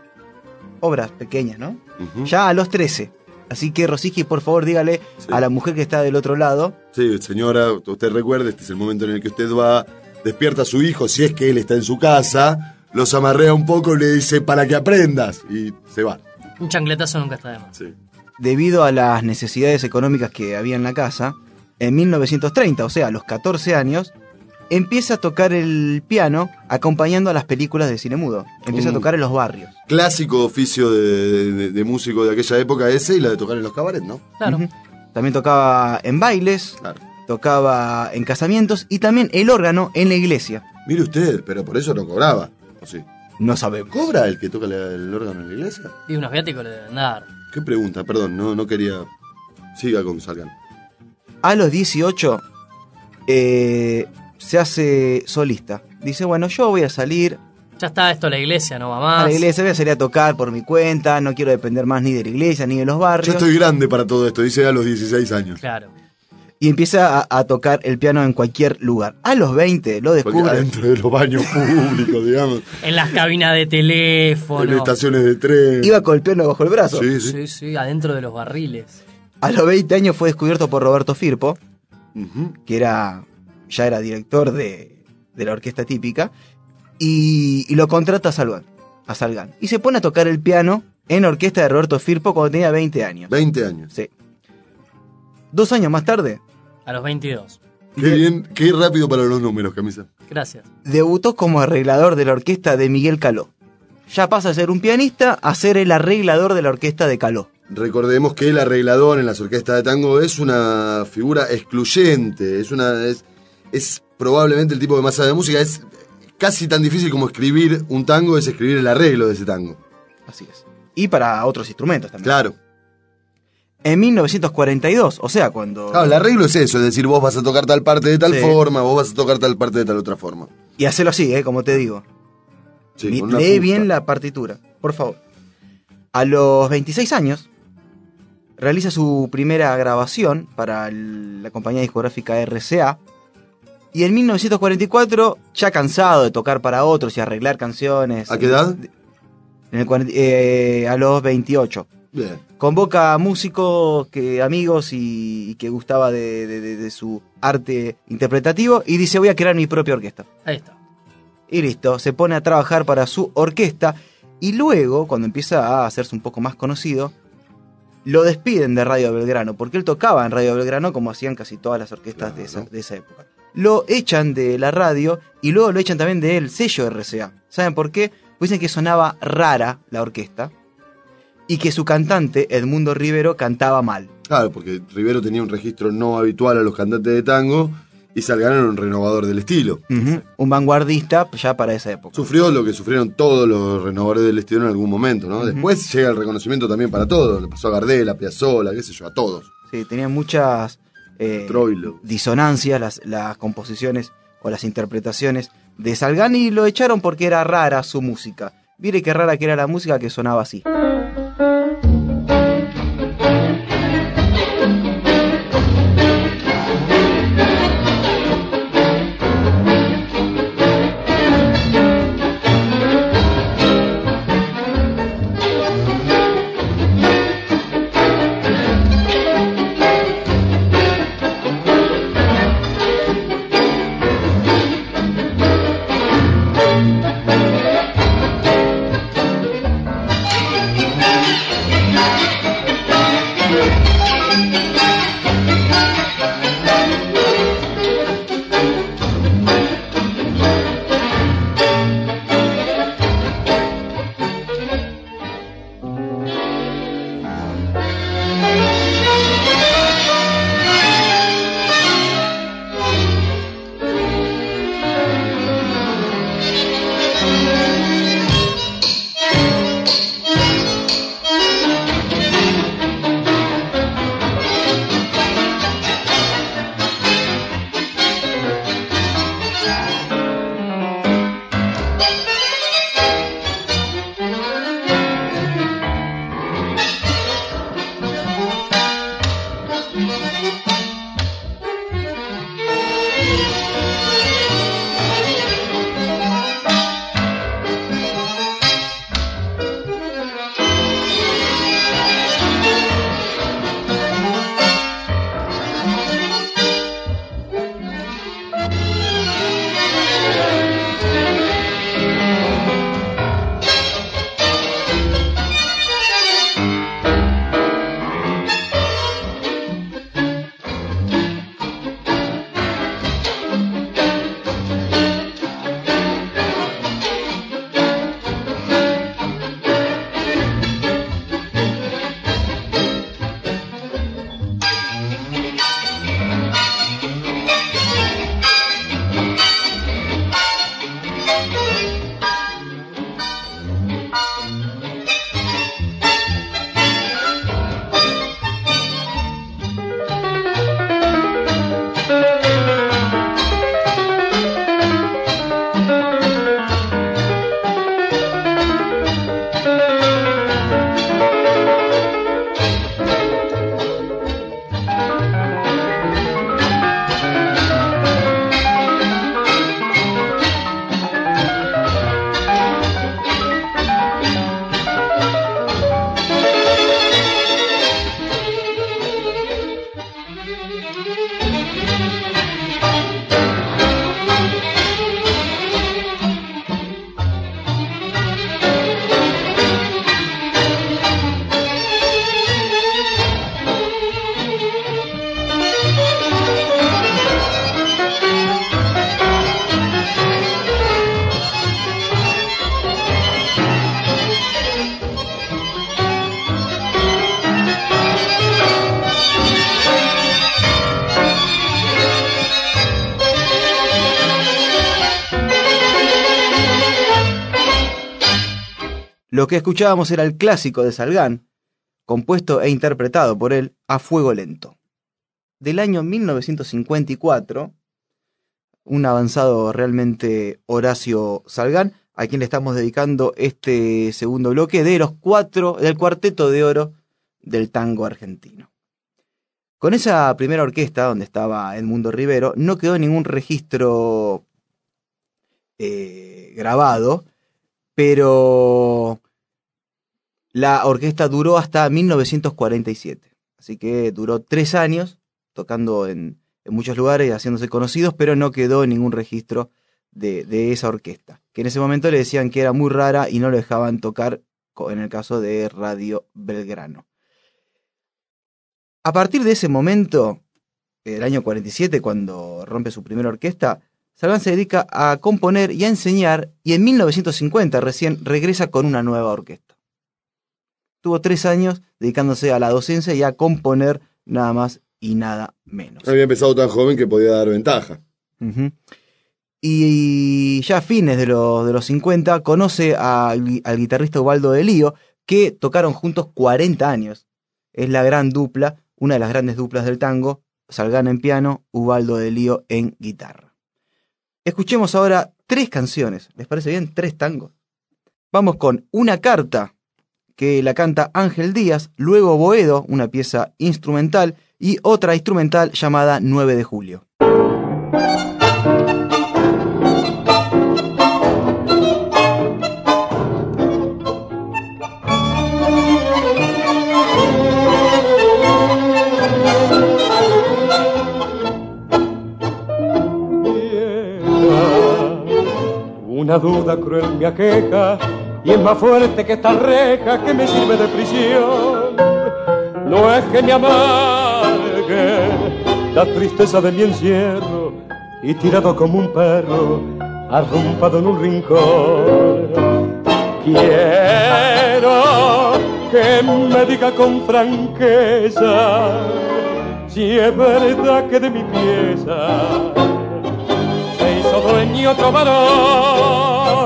Obras pequeñas, ¿no? Ya a los 13. Así que Rosiski, por favor, dígale Sí. a la mujer que está del otro lado Sí, señora, usted recuerde, este es el momento en el que usted va, despierta a su hijo, si es que él está en su casa, los amarrea un poco y le dice para que aprendas. Y se va. Un chancletazo nunca está de más. Sí. Debido a las necesidades económicas que había en la casa, en 1930, o sea, a los 14 años, empieza a tocar el piano acompañando a las películas de cine mudo. Empieza a Mm. tocar en los barrios. Clásico oficio de, de- de músico de aquella época ese y la de tocar en los cabarets, ¿no? Claro. También tocaba en bailes, Claro. tocaba en casamientos y también el órgano en la iglesia. Mire usted, pero por eso no cobraba. ¿O sí? No sabemos. ¿Cobra el que toca el órgano en la iglesia? Y unos viáticos le deben dar. ¿Qué pregunta? Perdón, no, no quería. Siga con Salgan. A los 18 eh, se hace solista. Dice, bueno, yo voy a salir Ya está esto la iglesia, no va más. a la iglesia, voy a salir a tocar por mi cuenta, no quiero depender más ni de la iglesia ni de los Yo barrios. estoy grande para todo esto, dice a los 16 años. Claro. Y empieza a, a tocar el piano en cualquier lugar. A los 20 lo descubre. adentro de los baños públicos, digamos. En las cabinas de En teléfono. estaciones de tren. Iba con el piano bajo el brazo. Sí, sí. Sí, sí, adentro de los barriles. A los 20 años fue descubierto por Roberto Firpo, que era ya era director de, de la orquesta típica, y, y lo contrata a Salgan, a Salgan. Y se pone a tocar el piano en la orquesta de Roberto Firpo cuando tenía 20 años. 20 años. Sí. Dos años más tarde, A los 22. Qué bien, qué rápido para los números, camisa. Gracias. debutó como arreglador de la orquesta de Miguel Caló. Ya pasa a ser un pianista a ser el arreglador de la orquesta de Caló. Recordemos que el arreglador en las orquestas de tango es una figura excluyente, es una es, es probablemente el tipo más sabe de música, es casi tan difícil como escribir un tango es escribir el arreglo de ese tango. Así es. Y para otros instrumentos también. Claro. En 1942, o sea, cuando... Claro, el arreglo es eso, es decir, vos vas a tocar tal parte de tal Sí. forma, vos vas a tocar tal parte de tal otra forma. Y hacerlo así, ¿eh? como te digo. Sí, Lee bien la partitura, por favor. A los 26 años, realiza su primera grabación para la compañía discográfica RCA. Y en 1944, ya cansado de tocar para otros y arreglar canciones. ¿A qué edad? En el cuarenta- eh, a los 28. Bien. Convoca a músicos, que, amigos y, y que gustaba de, de- de- de su arte interpretativo y dice voy a crear mi propia orquesta. Ahí está. Y listo, se pone a trabajar para su orquesta y luego, cuando empieza a hacerse un poco más conocido, lo despiden de Radio Belgrano, porque él tocaba en Radio Belgrano como hacían casi todas las orquestas de, esa, de esa época. Lo echan de la radio y luego lo echan también del sello RCA. ¿Saben por qué? Pues dicen que sonaba rara la orquesta y que su cantante, Edmundo Rivero, cantaba mal. Claro, porque Rivero tenía un registro no habitual a los cantantes de tango y Salgan era un renovador del estilo. Un vanguardista ya para esa época. Sufrió lo que sufrieron todos los renovadores del estilo en algún momento, ¿no? Después llega el reconocimiento también para todos. Le pasó a Gardel, a Piazzolla, qué sé yo, a todos. Sí, tenía muchas eh, disonancias las, las composiciones o las interpretaciones de Salgán y lo echaron porque era rara su música. Mire qué rara que era la música que sonaba así. Que escuchábamos era el clásico de Salgán, compuesto e interpretado por él a fuego lento. Del año 1954, un avanzado realmente Horacio Salgán, a quien le estamos dedicando este segundo bloque de los cuatro, del cuarteto de oro del tango argentino. Con esa primera orquesta, donde estaba Edmundo Rivero, no quedó ningún registro eh, grabado, pero la orquesta duró hasta 1947. Así que duró tres años tocando en, muchos lugares y haciéndose conocidos, pero no quedó ningún registro de, de, esa orquesta. Que en ese momento le decían que era muy rara y no lo dejaban tocar en el caso de Radio Belgrano. A partir de ese momento, el año 47, cuando rompe su primera orquesta, Salván se dedica a componer y a enseñar y en 1950 recién regresa con una nueva orquesta. Tuvo tres años dedicándose a la docencia y a componer nada más y nada menos. Había empezado tan joven que podía dar ventaja. Uh -huh. Y ya a fines de los, de los 50 conoce a, al guitarrista Ubaldo de Lío, que tocaron juntos 40 años. Es la gran dupla, una de las grandes duplas del tango, Salgán en piano, Ubaldo de Lío en guitarra. Escuchemos ahora tres canciones. ¿Les parece bien? Tres tangos. Vamos con Una carta, que la canta Ángel Díaz, luego Boedo, una pieza instrumental, y otra instrumental llamada 9 de julio. Una duda cruel me aqueja y es más fuerte que esta reja que me sirve de prisión. No es que me amargue la tristeza de mi encierro y tirado como un perro arrumpado en un rincón. Quiero que me diga con franqueza si es verdad que de mi pieza se hizo dueño otro varón.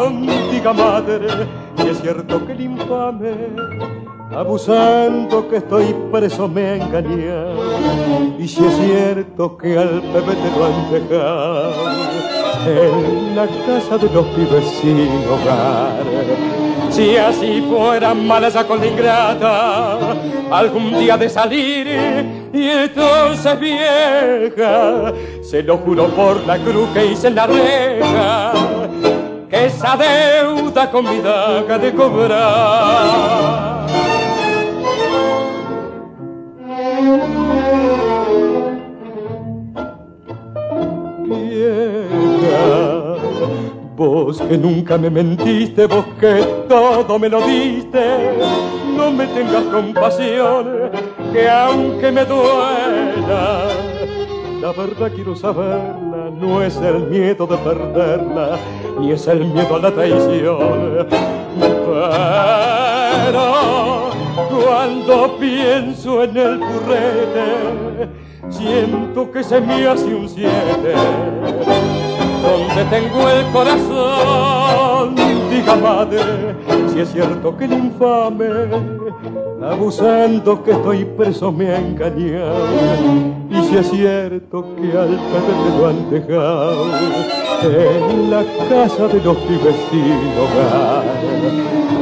Diga madre, si es cierto que el infame, abusando que estoy preso, me ha engañado. Y si es cierto que al bebé te lo han dejado en la casa de los pibes sin hogar. Si así fuera mala esa con la ingrata, algún día de salir y entonces vieja, se lo juro por la cruz que hice en la reja, esa deuda con mi daga de cobrar. Vos que nunca me mentiste, vos que todo me lo diste, no me tengas compasión, que aunque me duela, la verdad quiero saberla, no es el miedo de perderla, ni es el miedo a la traición. Pero cuando pienso en el currete, siento que se me hace un siete donde tengo el corazón. Diga madre, si es cierto que el infame, abusando que estoy preso, me ha engañado. Y si es cierto que al padre te lo han dejado en la casa de los sin hogar.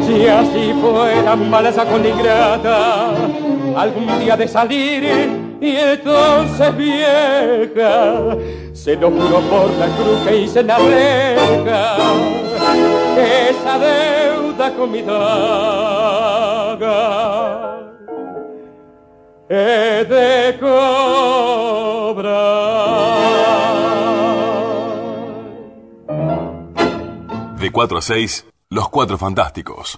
Si así fuera mala esa con ingrata, algún día de salir y entonces vieja se lo juro por la cruz que hice en la reja esa deuda con de cobrar. De 4 a 6, Los Cuatro Fantásticos.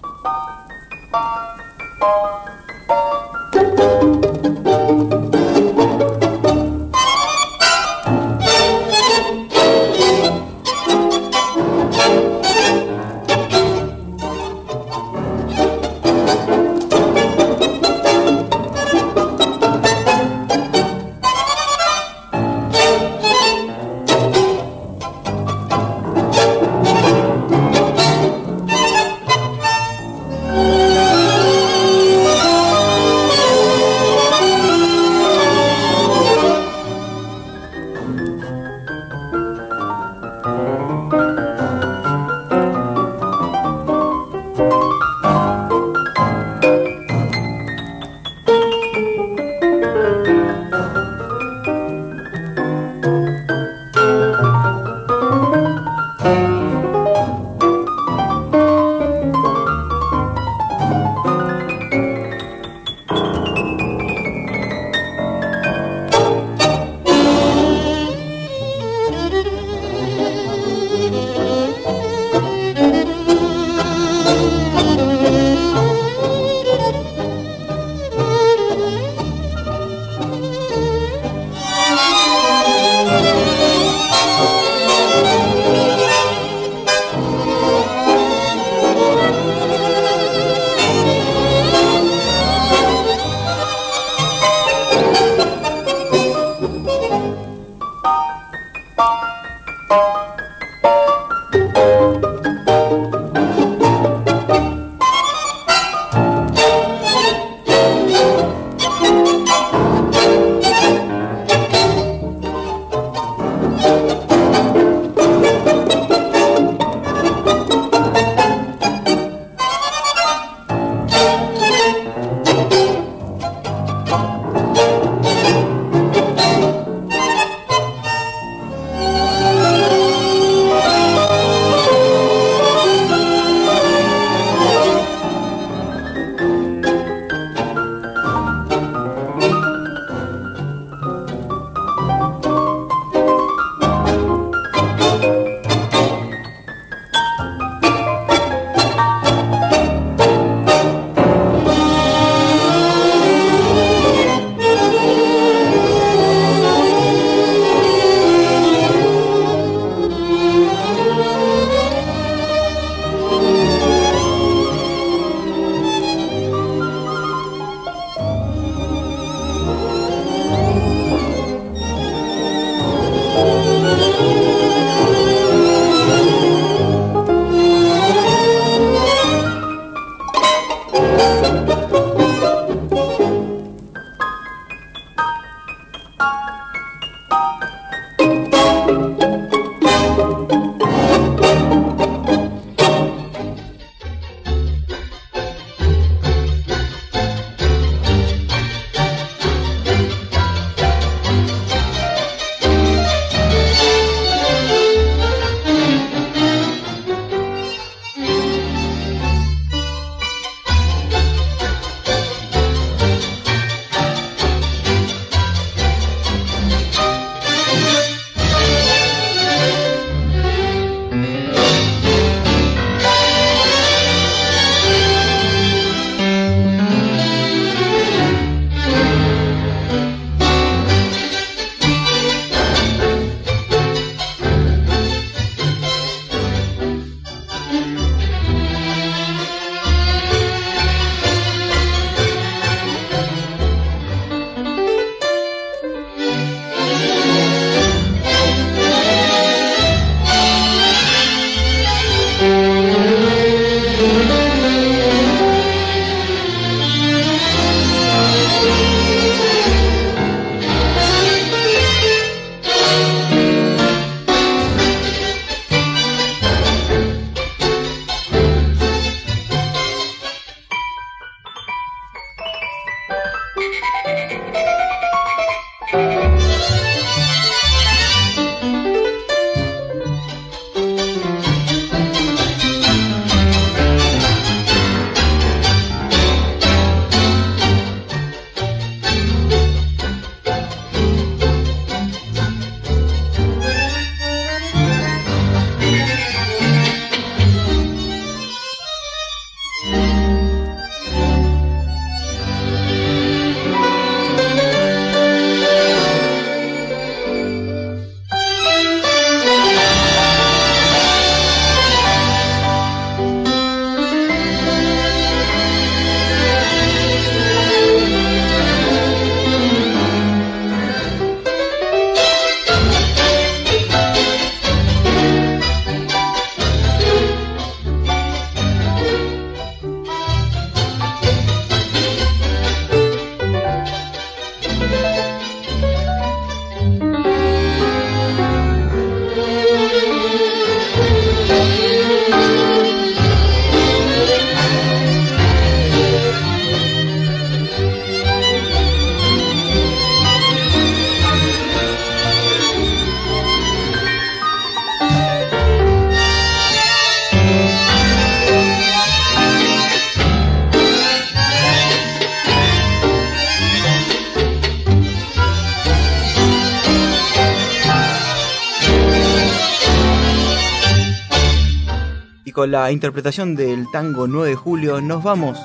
Con la interpretación del tango 9 de julio nos vamos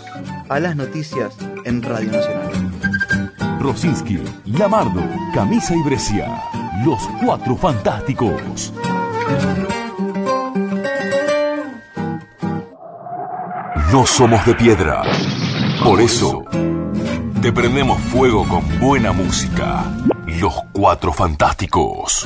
a las noticias en Radio Nacional. Rosinski, Lamardo, Camisa y Brescia. Los cuatro fantásticos. No somos de piedra. Por eso, te prendemos fuego con buena música. Los cuatro fantásticos.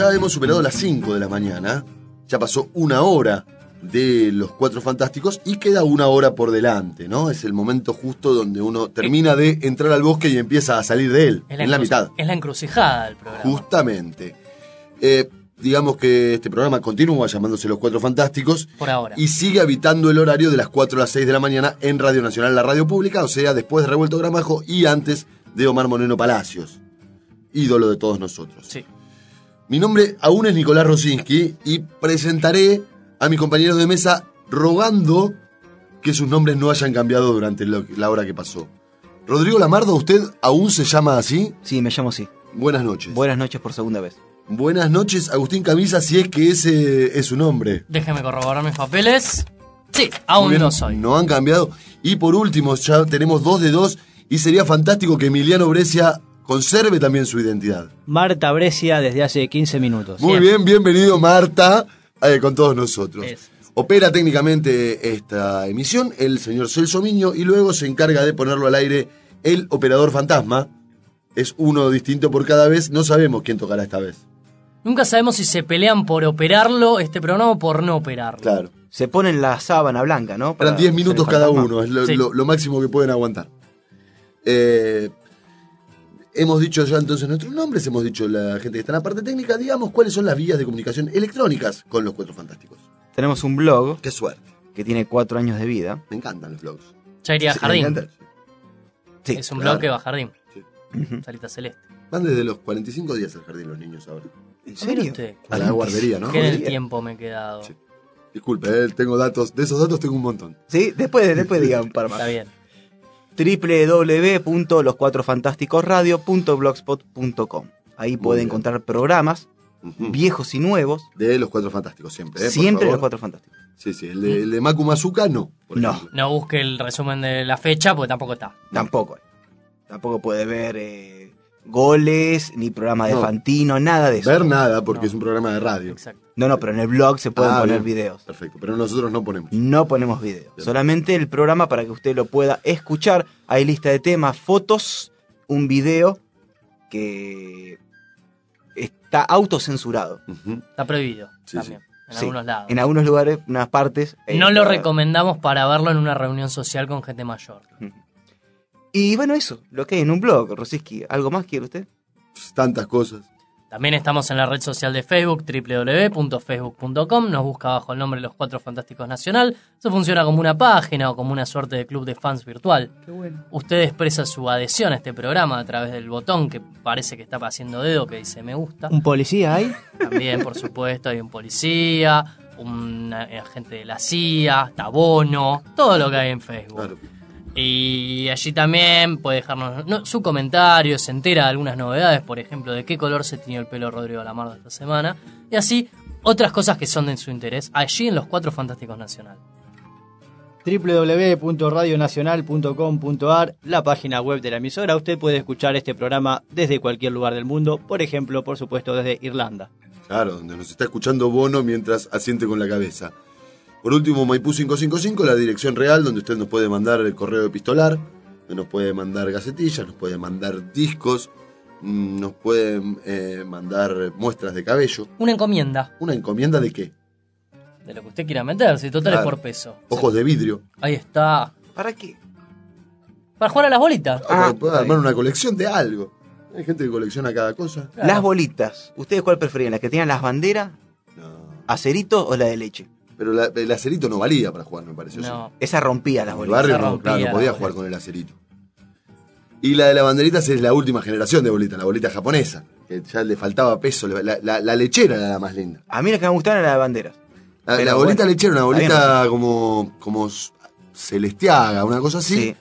Ya hemos superado las 5 de la mañana. Ya pasó una hora de los cuatro fantásticos y queda una hora por delante, ¿no? Es el momento justo donde uno termina de entrar al bosque y empieza a salir de él, Es en la mitad. Es la encrucijada del programa. Justamente. Eh, digamos que este programa continúa llamándose Los Cuatro Fantásticos Por ahora. y sigue habitando el horario de las 4 a las 6 de la mañana en Radio Nacional, la radio pública, o sea, después de Revuelto Gramajo y antes de Omar Moreno Palacios, ídolo de todos nosotros. Sí. Mi nombre aún es Nicolás Rosinski y presentaré a mis compañeros de mesa rogando que sus nombres no hayan cambiado durante lo- la hora que pasó. Rodrigo Lamardo, ¿usted aún se llama así? Sí, me llamo así. Buenas noches. Buenas noches por segunda vez. Buenas noches, Agustín Camisa, si es que ese es su nombre. Déjeme corroborar mis papeles. Sí, aún bien, no soy. No han cambiado. Y por último, ya tenemos dos de dos y sería fantástico que Emiliano Brescia conserve también su identidad. Marta Brescia desde hace 15 minutos. Muy bien, bienvenido Marta eh, con todos nosotros. Es. Opera técnicamente esta emisión el señor Celso Miño y luego se encarga de ponerlo al aire el operador fantasma. Es uno distinto por cada vez, no sabemos quién tocará esta vez. Nunca sabemos si se pelean por operarlo, este programa, o por no operarlo. Claro. Se ponen la sábana blanca, ¿no? Para Eran 10 minutos cada uno, es lo, Sí. lo- lo máximo que pueden aguantar. Eh, hemos dicho ya entonces nuestros nombres, hemos dicho la gente que está en la parte técnica, digamos cuáles son las vías de comunicación electrónicas con los Cuatro Fantásticos. Tenemos un blog Qué suerte, que tiene cuatro años de vida. me encantan los vlogs. Ya iría a jardín. me encanta. Sí, es un claro. blog que va a jardín. Sí. Salita celeste. Van desde los 45 días al jardín los niños ahora. ¿En serio? usted, A la guardería, ¿no? ¿Qué en el tiempo me he quedado? Sí. Disculpe, eh, tengo datos, de esos datos tengo un montón. Sí, después, después digan para más. Está bien. www.loscuatrofantásticosradio.blogspot.com Ahí puede bien. encontrar programas viejos y nuevos, De los Cuatro Fantásticos, siempre. eh, siempre los Cuatro Fantásticos. Sí, sí, el de, el de Maku Mazuka no. No. ejemplo. No busque el resumen de la fecha porque tampoco está. Tampoco. Tampoco puede ver eh, goles, ni programa de No. Fantino, nada de eso. Ver nada, porque No. es un programa de radio. Exacto. No, no, pero en el blog se pueden Ah, poner bien. videos. Perfecto, pero nosotros no ponemos. No ponemos videos. Solamente el programa para que usted lo pueda escuchar. Hay lista de temas, fotos, un video que está autocensurado. Está prohibido Sí, también. En Sí. algunos lados. En algunos lugares, unas partes. eh, No lo recomendamos para verlo en una reunión social con gente mayor. Y bueno, eso, lo que hay en un blog, Rosiski. ¿Algo más quiere usted? Tantas cosas. También estamos en la red social de Facebook, www.facebook.com. Nos busca bajo el nombre Los Cuatro Fantásticos Nacional. Eso funciona como una página o como una suerte de club de fans virtual. Usted expresa su adhesión a este programa a través del botón que parece que está haciendo dedo que dice me gusta. ¿Un policía hay? También, por supuesto, hay un policía, un agente de la CIA, está Bono, todo lo que hay en Facebook. Claro. Y allí también puede dejarnos no, su comentario, se entera de algunas novedades, por ejemplo, de qué color se tiñó el pelo Rodrigo Lamardo esta semana, y así otras cosas que son de su interés, allí en los Cuatro Fantásticos Nacional. www.radionacional.com.ar, la página web de la emisora. Usted puede escuchar este programa desde cualquier lugar del mundo, por ejemplo, por supuesto, desde Irlanda. Claro, donde nos está escuchando Bono mientras asiente con la cabeza. Por último, Maipú 555, la dirección real, donde usted nos puede mandar el correo epistolar, nos puede mandar gacetillas, nos puede mandar discos, mm, nos puede eh, mandar muestras de cabello. Una encomienda ¿Una encomienda de qué? de lo que usted quiera meter, si total Claro. es por peso. Ojos de vidrio. Ahí está. ¿Para qué? Para jugar a las bolitas. Ah, Ah, puede está armar una colección de algo. Hay gente que colecciona cada cosa. Claro. Las bolitas. ¿Ustedes cuál preferían? ¿La que tenían las banderas, No. acerito o la de leche? Pero la- el acerito no valía para jugar, me pareció. No. Esa rompía las En el bolitas. barrio no, rompía claro, no podía jugar con el acerito. Y la de la banderitas es la última generación de bolitas, la bolita japonesa. Que ya le faltaba peso. La, la- la lechera era la más linda. A mí la que me gustaba era la de banderas. La, bolita bueno, lechera, una bolita como, como celestiaga, una cosa así. Sí.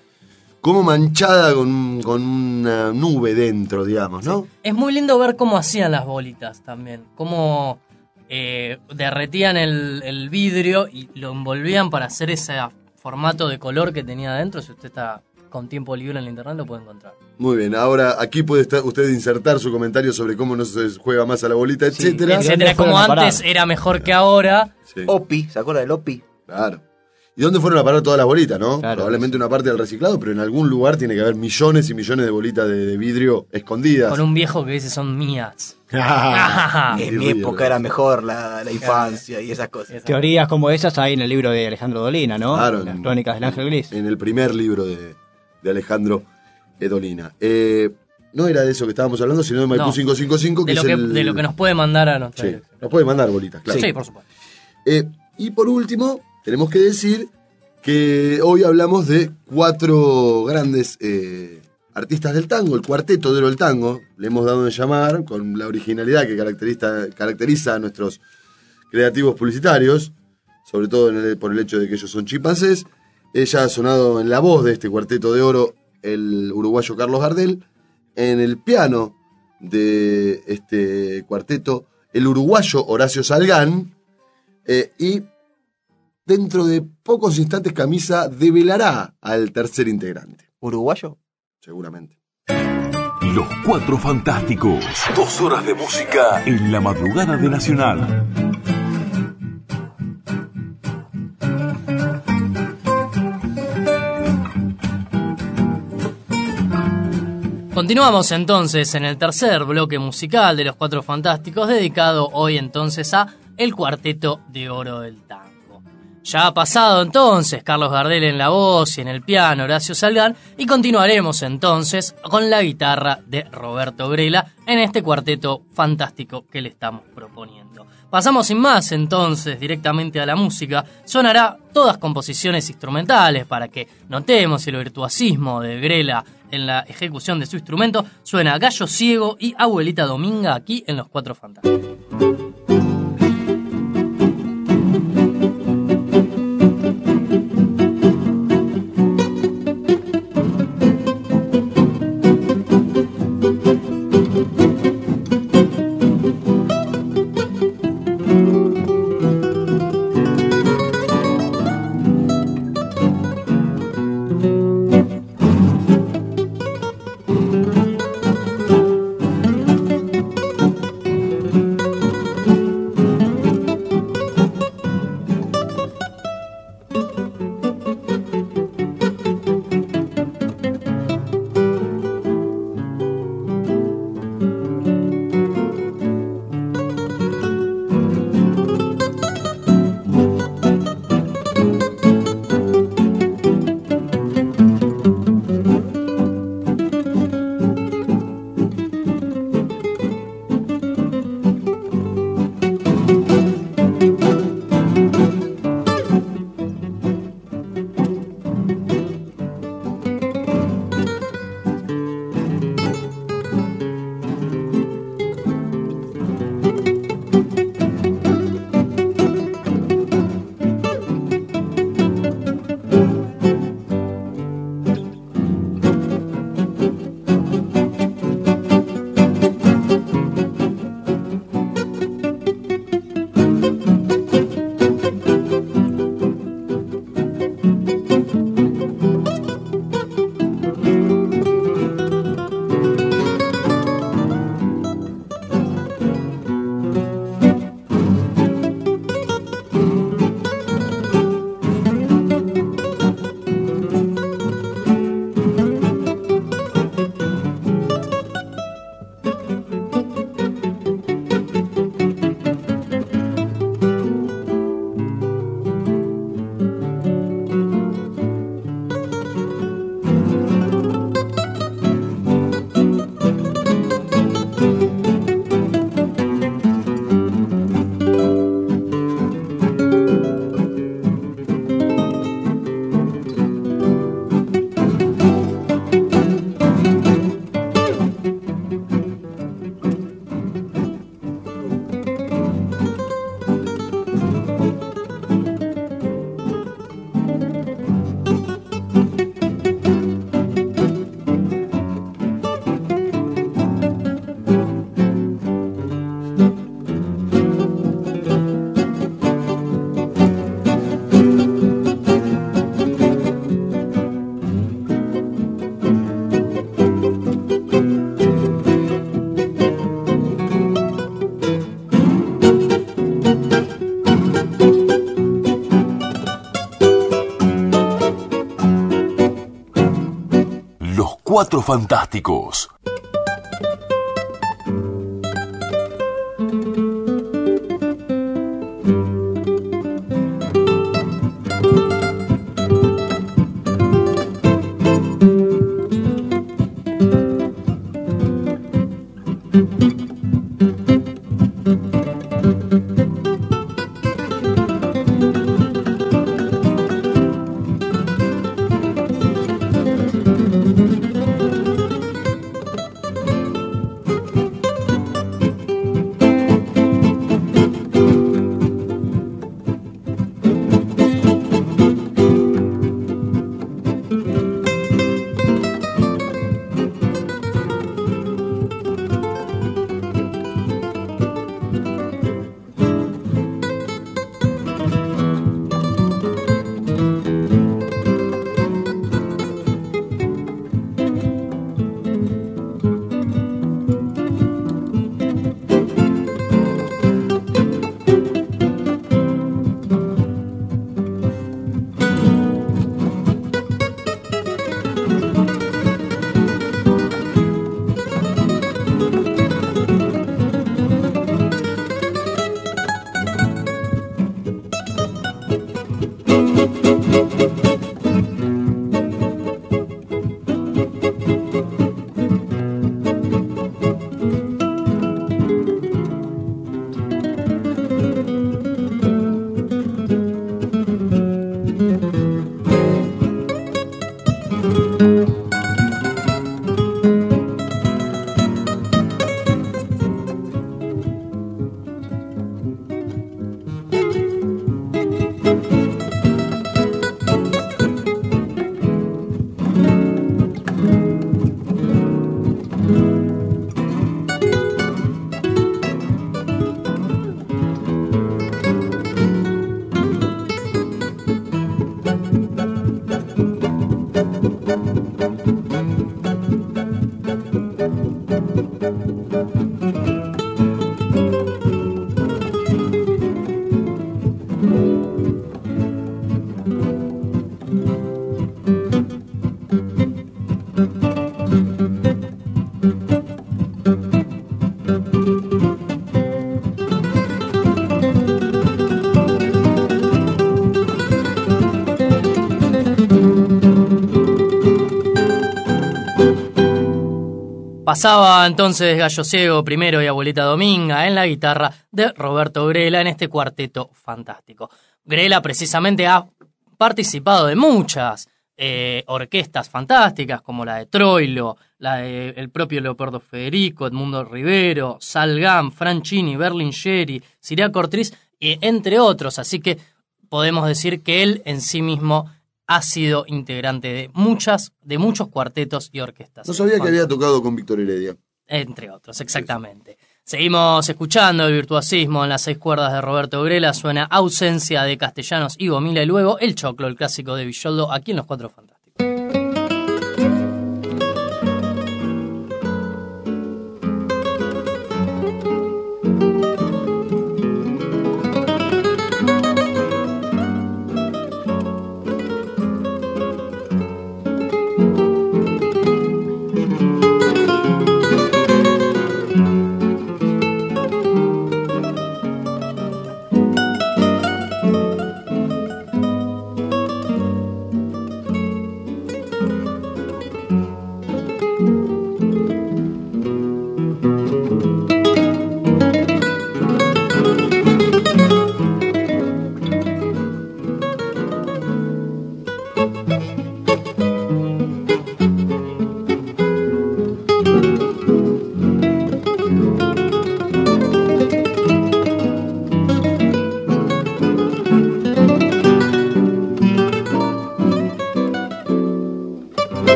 Como manchada con, con una nube dentro, digamos, ¿no? Es muy lindo ver cómo hacían las bolitas también. Cómo eh, derretían el, el vidrio y lo envolvían para hacer ese formato de color que tenía adentro. Si usted está con tiempo libre en la internet, lo puede encontrar. Muy bien, ahora aquí puede estar- usted insertar su comentario sobre cómo no se juega más a la bolita, etcétera. ¿Y Etcétera, dónde como antes era mejor que ahora. Sí, Opi, ¿se acuerda del Opi? claro. ¿Y dónde fueron a parar todas las bolitas, no? Claro, Probablemente una parte del reciclado, pero en algún lugar tiene que haber millones y millones de bolitas de, de vidrio escondidas. Con un viejo que dice son mías. Ah, en mi época era mejor la, la infancia y esas cosas. Teorías como esas hay en el libro de Alejandro Dolina, ¿no? Claro, Las en- crónicas del Ángel Gris. En el primer libro de, de Alejandro Edolina. Eh, no era de eso que estábamos hablando, sino de Maipú No. 555, que De lo es que, el... de lo que nos puede mandar a nuestra Sí, nos puede mandar bolitas, claro. Sí, por supuesto. Eh, y por último, tenemos que decir que hoy hablamos de cuatro grandes eh, artistas del tango, el cuarteto de oro del tango, le hemos dado de llamar con la originalidad que caracteriza, caracteriza a nuestros creativos publicitarios, sobre todo por el hecho de que ellos son chimpancés. Ella ha sonado en la voz de este cuarteto de oro el uruguayo Carlos Gardel, en el piano de este cuarteto el uruguayo Horacio Salgán, eh, y dentro de pocos instantes Camisa develará al tercer integrante, ¿Uruguayo? seguramente. Los Cuatro Fantásticos. Dos horas de música en la madrugada de Nacional. Continuamos entonces en el tercer bloque musical de los Cuatro Fantásticos, dedicado hoy entonces a El Cuarteto de Oro del Tango. Ya ha pasado entonces Carlos Gardel en la voz y en el piano Horacio Salgán y continuaremos entonces con la guitarra de Roberto Grela en este cuarteto fantástico que le estamos proponiendo. Pasamos sin más entonces directamente a la música. Sonará todas composiciones instrumentales para que notemos el virtuosismo de Grela en la ejecución de su instrumento. Suena Gallo Ciego y Abuelita Dominga aquí en Los Cuatro Fantásticos. Cuatro Fantásticos. Pasaba entonces Gallo Ciego primero y Abuelita Dominga en la guitarra de Roberto Grela en este cuarteto fantástico. Grela precisamente ha participado de muchas eh, orquestas fantásticas como la de Troilo, la de el propio Leopoldo Federico, Edmundo Rivero, Salgam, Franchini, Berlingeri, Siria Cortris, y entre otros. Así que podemos decir que él en sí mismo ha sido integrante de muchas, de muchos cuartetos y orquestas. No sabía que había tocado con Víctor Heredia. Entre otros, exactamente. Seguimos escuchando el virtuosismo en las seis cuerdas de Roberto Grela, suena ausencia de castellanos y Gomila y luego el choclo, el clásico de Villoldo, aquí en Los Cuatro Fantásticos.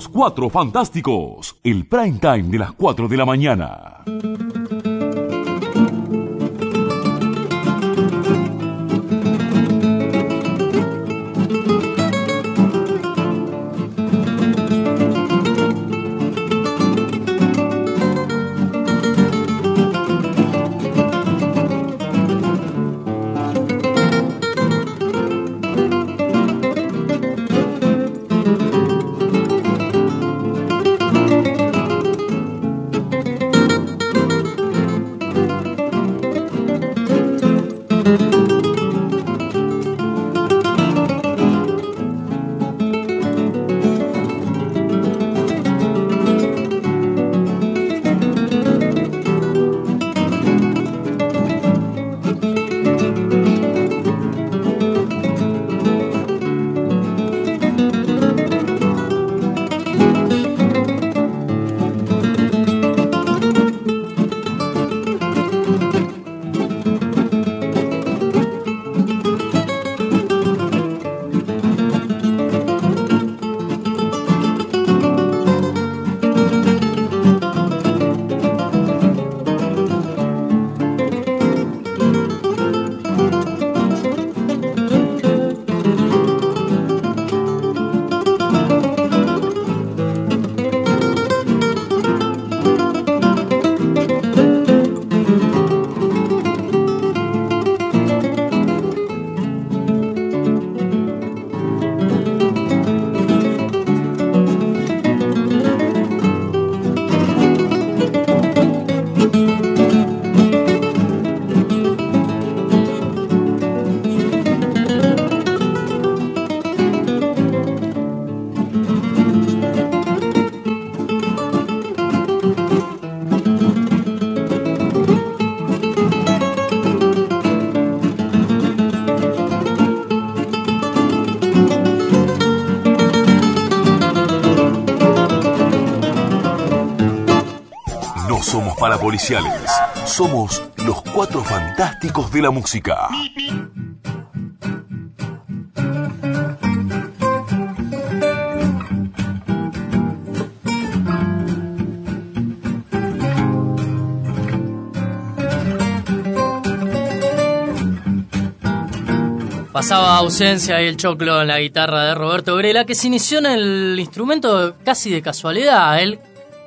Los Cuatro Fantásticos, el prime time de las 4 de la mañana. Somos parapoliciales. Somos los cuatro fantásticos de la música. Pasaba ausencia y el choclo en la guitarra de Roberto Grela, que se inició en el instrumento casi de casualidad.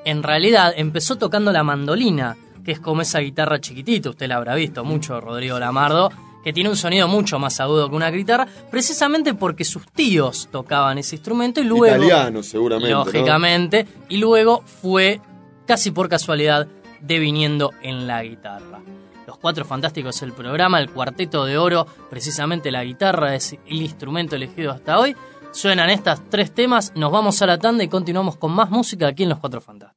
En realidad, empezó tocando la mandolina, que es como esa guitarra chiquitita, usted la habrá visto mucho, Rodrigo Lamardo, que tiene un sonido mucho más agudo que una guitarra, precisamente porque sus tíos tocaban ese instrumento y luego... Italiano, seguramente. ¿no? Lógicamente, y luego fue, casi por casualidad, deviniendo en la guitarra. Los Cuatro Fantásticos el programa, el Cuarteto de Oro, precisamente la guitarra es el instrumento elegido hasta hoy. Suenan estas tres temas, nos vamos a la tanda y continuamos con más música aquí en Los Cuatro Fantásticos.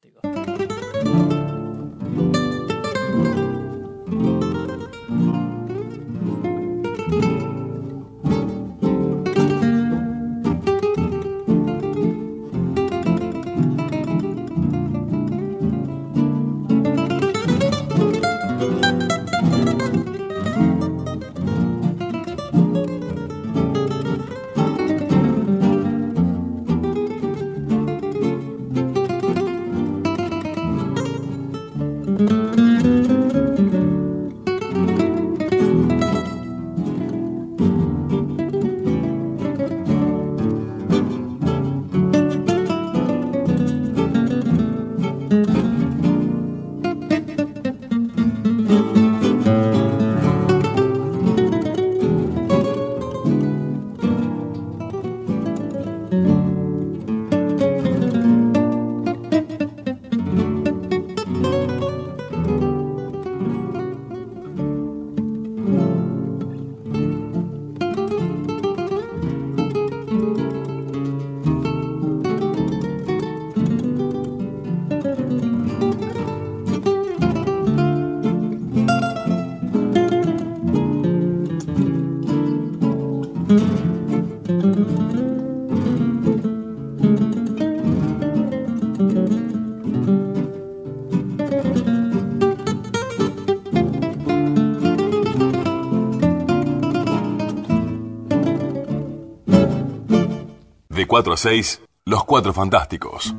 4 a 6, Los Cuatro Fantásticos.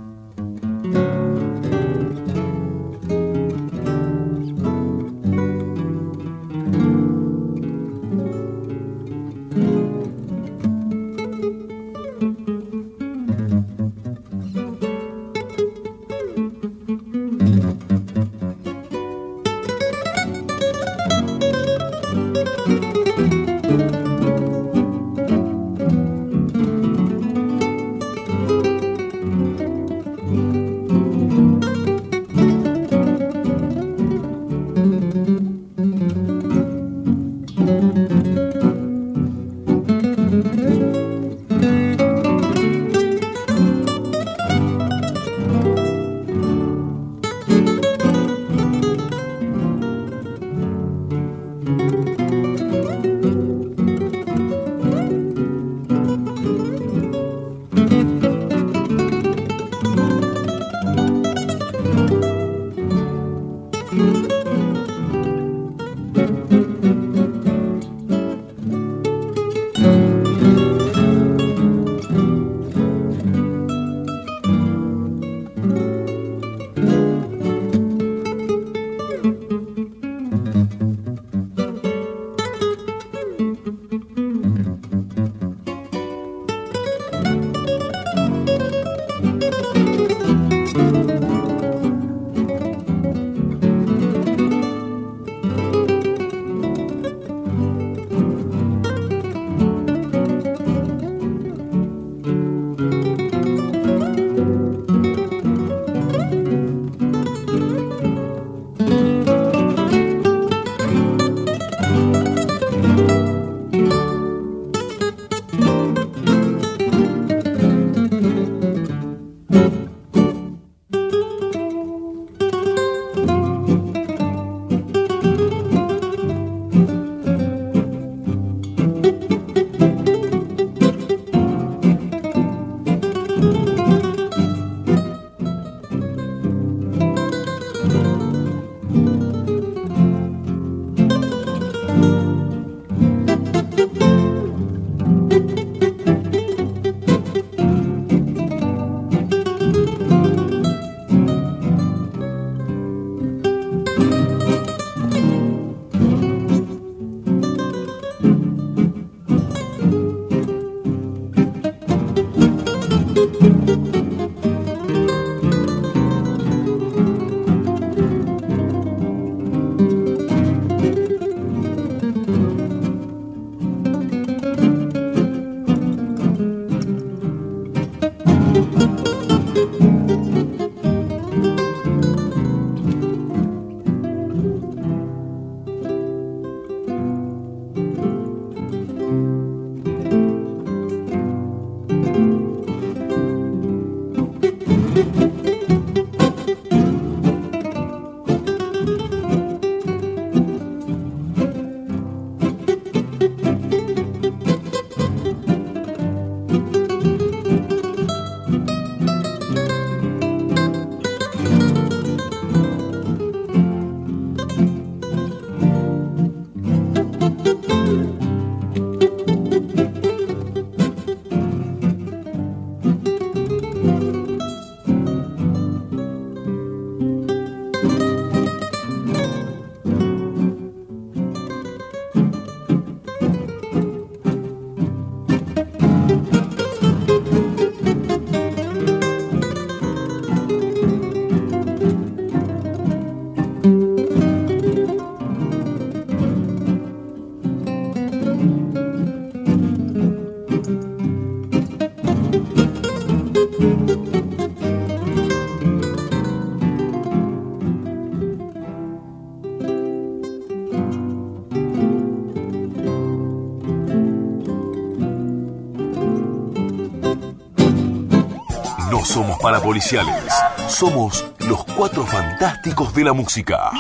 Parapoliciales. Somos los cuatro fantásticos de la música.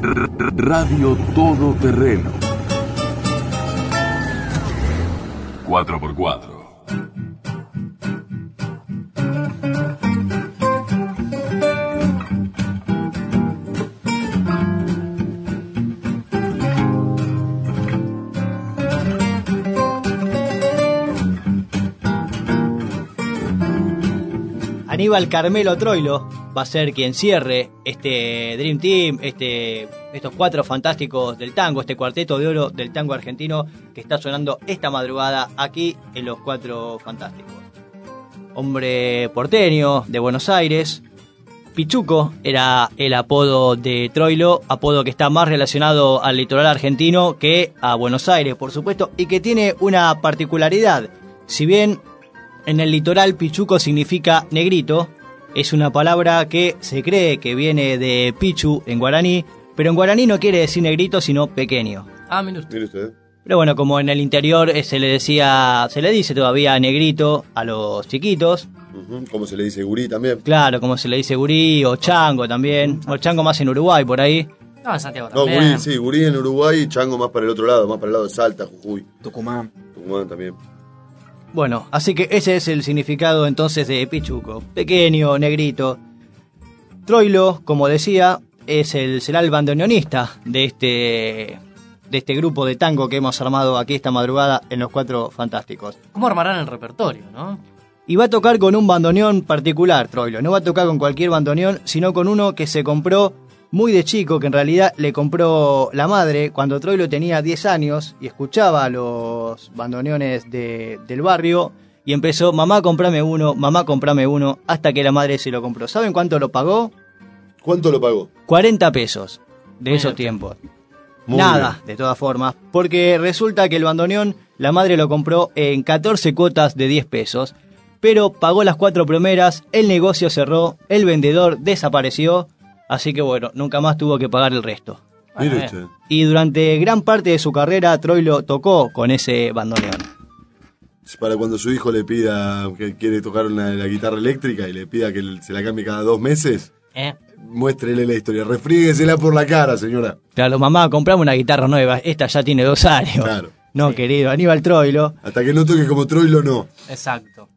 Radio Todoterreno. 4x4. Aníbal Carmelo Troilo va a ser quien cierre este Dream Team, este, estos cuatro fantásticos del tango, este cuarteto de oro del tango argentino que está sonando esta madrugada aquí en los cuatro fantásticos. Hombre porteño de Buenos Aires, Pichuco era el apodo de Troilo, apodo que está más relacionado al litoral argentino que a Buenos Aires, por supuesto, y que tiene una particularidad. Si bien en el litoral Pichuco significa negrito, es una palabra que se cree que viene de Pichu en guaraní, pero en guaraní no quiere decir negrito, sino pequeño. Ah, mire usted. Mire usted. Pero bueno, como en el interior eh, se le decía, se le dice todavía negrito a los chiquitos, ¿Cómo se le dice gurí también? claro, como se le dice gurí o chango también, o chango más en Uruguay por ahí. No, en Santiago No, también. gurí, sí, gurí en Uruguay y chango más para el otro lado, más para el lado de Salta, Jujuy. Tucumán. Tucumán también. Bueno, así que ese es el significado entonces de Pichuco. Pequeño, negrito. Troilo, como decía, es el, será el bandoneonista de este, de este grupo de tango que hemos armado aquí esta madrugada en Los Cuatro Fantásticos. ¿Cómo armarán el repertorio, no? Y va a tocar con un bandoneón particular, Troilo. No va a tocar con cualquier bandoneón, sino con uno que se compró muy de chico, que en realidad le compró la madre cuando Troilo tenía 10 años y escuchaba los bandoneones de- del barrio y empezó, mamá, comprame uno, mamá, comprame uno, hasta que la madre se lo compró. ¿Saben cuánto lo pagó? ¿Cuánto lo pagó? 40 pesos de esos tiempos. Muy Nada, bien. de todas formas, porque resulta que el bandoneón la madre lo compró en 14 cuotas de 10 pesos, pero pagó las cuatro primeras, el negocio cerró, el vendedor desapareció, así que bueno, nunca más tuvo que pagar el resto. Mire usted. Y durante gran parte de su carrera, Troilo tocó con ese bandoneón. Es para cuando su hijo le pida que quiere tocar una- la guitarra eléctrica y le pida que se la cambie cada dos meses, ¿Eh? muéstrele la historia. Refríguesela por la cara, señora. Claro, mamá, comprame una guitarra nueva, esta ya tiene dos años. Claro. No, querido, Aníbal Troilo. Hasta que no toque como Troilo, no. Exacto.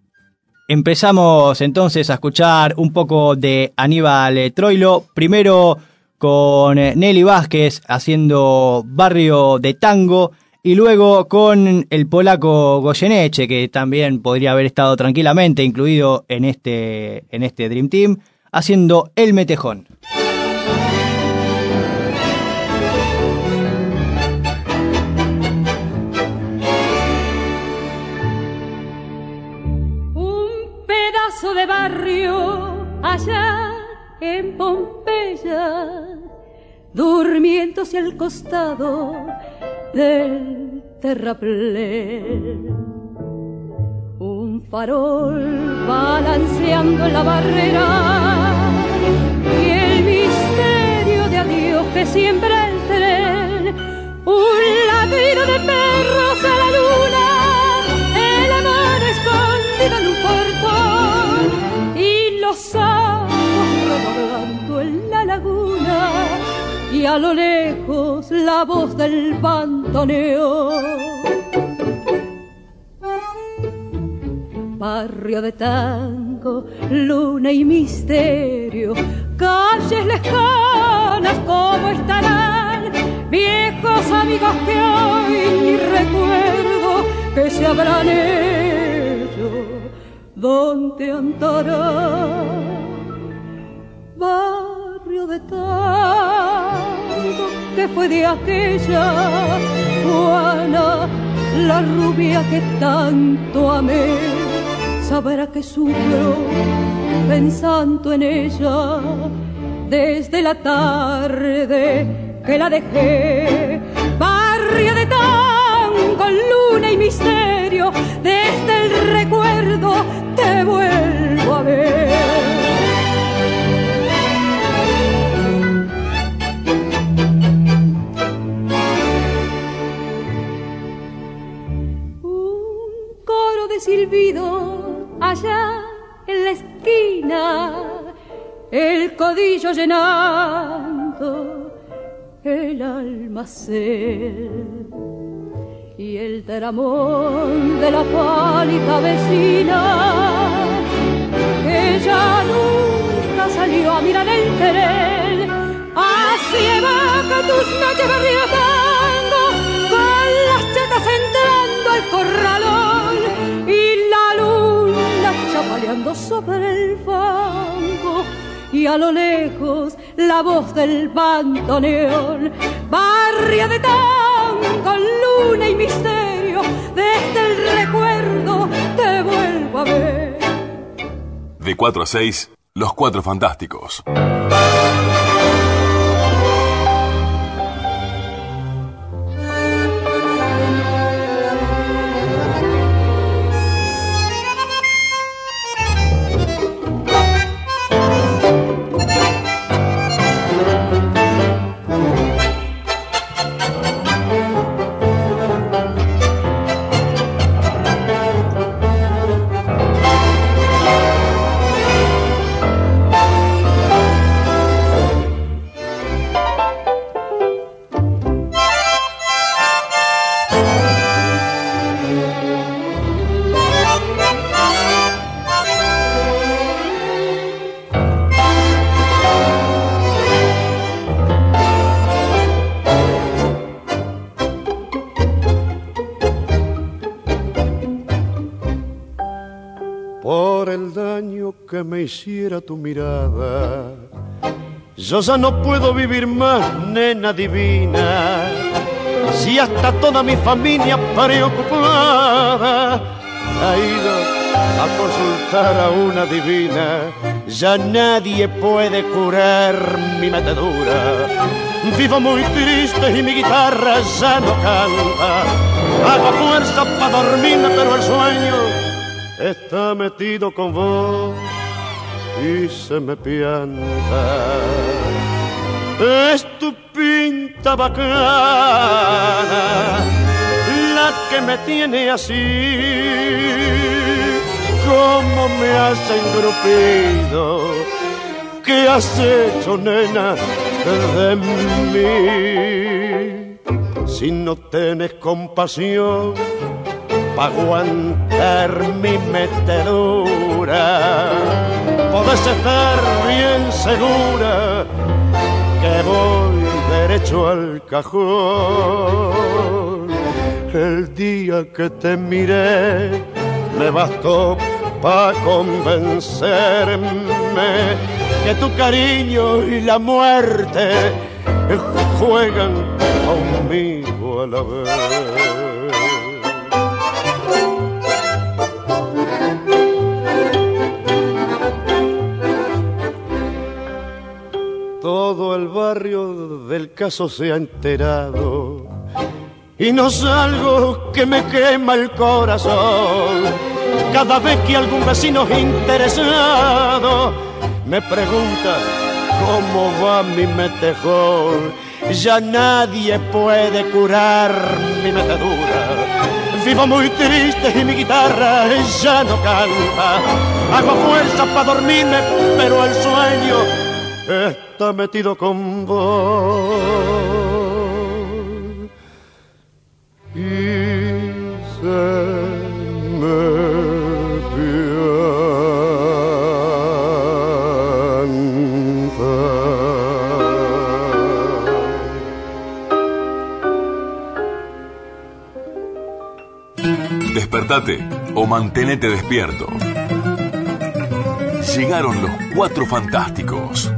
Empezamos entonces a escuchar un poco de Aníbal Troilo, primero con Nelly Vázquez haciendo Barrio de Tango y luego con el polaco Goyeneche, que también podría haber estado tranquilamente incluido en este, en este Dream Team, haciendo El Metejón. De barrio allá en Pompeya, durmiéndose al costado del terraplén. Un farol balanceando en la barrera y el misterio de adiós que siembra el tren. Un ladrido de perros sapos redoblando en la laguna y a lo lejos la voz del bandoneón. barrio de tango, luna y misterio, calles lejanas como estarán, viejos amigos que hoy ni recuerdo que se habrán hecho, ¿dónde andarán? Barrio de tango que fue de aquella Juana, la rubia que tanto amé sabrá que sufro pensando en ella desde la tarde que la dejé. Barrio de tango, luna y misterio, desde el recuerdo vuelvo a ver. Un coro de silbido allá en la el codillo llenando el almacén y el tramón de la pálida vecina que ya nunca salió a mirar el querer así evoca tus noches barriotando con las chetas entrando al corralón y la luna chapaleando sobre el fango y a lo lejos la voz del bandoneón barrio de tango, luna y misterio desde el recuerdo te vuelvo a ver De 4 a 6, Los Cuatro Fantásticos. Que me hiciera tu mirada. Yo ya no puedo vivir más, nena divina, si hasta toda mi familia preocupada ha ido a consultar a una divina. Ya nadie puede curar mi metedura. Vivo muy triste y mi guitarra ya no canta. Hago fuerza para dormirme, pero el sueño está metido con vos y se me pianta. Es tu pinta bacana la que me tiene así, como me has engrupido. ¿Qué has hecho, nena, de? Si no tenés compasión, aguantar mi metedura. Podés estar bien segura que voy derecho al cajón. El día que te miré me bastó pa' convencerme que tu cariño y la muerte juegan conmigo a la vez. Todo el barrio del caso se ha enterado y no salgo que me quema el corazón. Cada vez que algún vecino interesado me pregunta cómo va mi metejón, ya nadie puede curar mi metedura. Vivo muy triste y mi guitarra ya no canta. Hago fuerza para dormirme, pero el sueño está metido con vos. Despertate o mantenete despierto. Llegaron los Cuatro Fantásticos.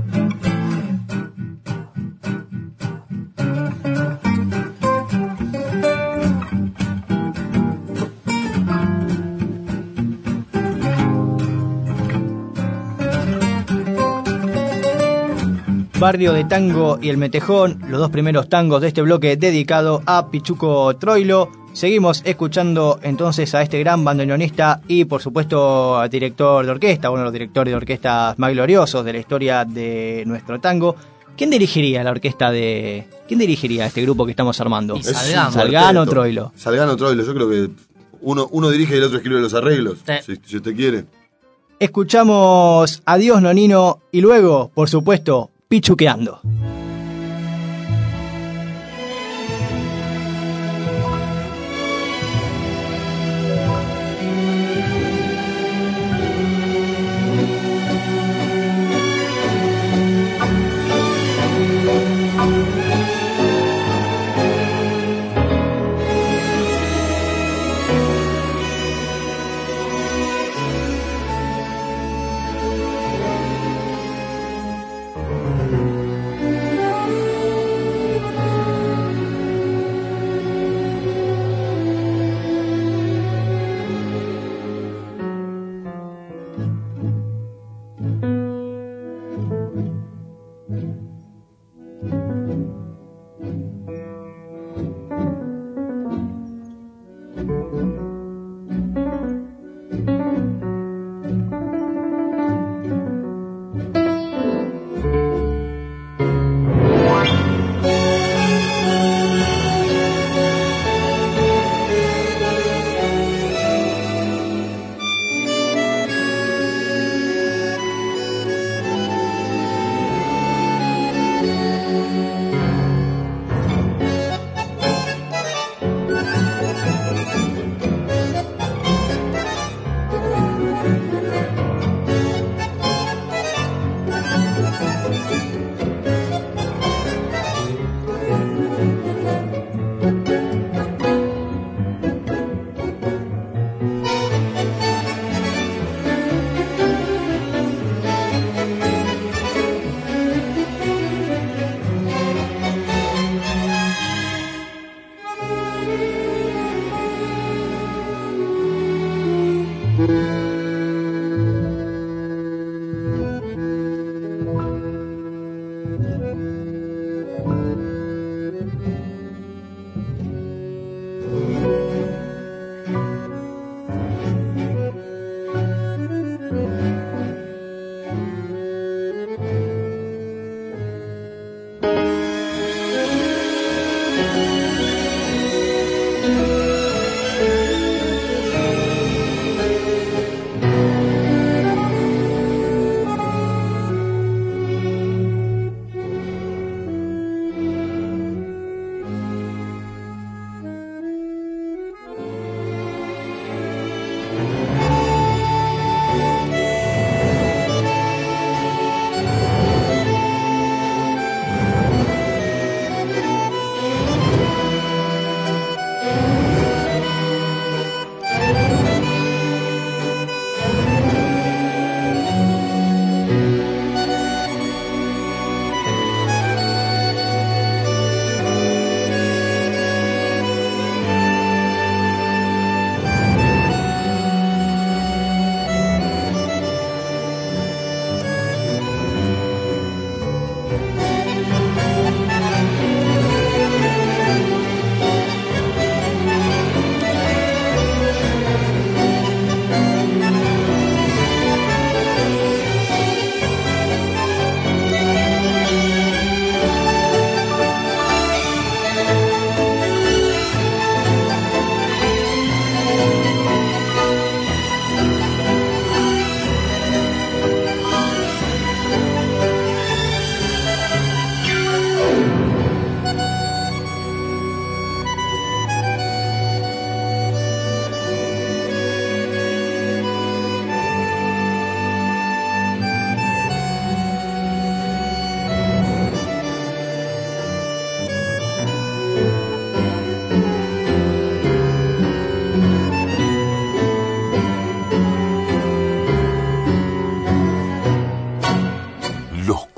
Barrio de Tango y El Metejón, los dos primeros tangos de este bloque dedicado a Pichuco Troilo. Seguimos escuchando entonces a este gran bandoneonista y por supuesto al director de orquesta, uno de los directores de orquestas más gloriosos de la historia de nuestro tango. ¿Quién dirigiría la orquesta de... ¿Quién dirigiría este grupo que estamos armando? Y Salgano. Troilo. Salgano Troilo, yo creo que uno, uno dirige y el otro escribe los arreglos, Sí. si, si usted quiere. Escuchamos Adiós Nonino y luego, por supuesto, Pichuqueando.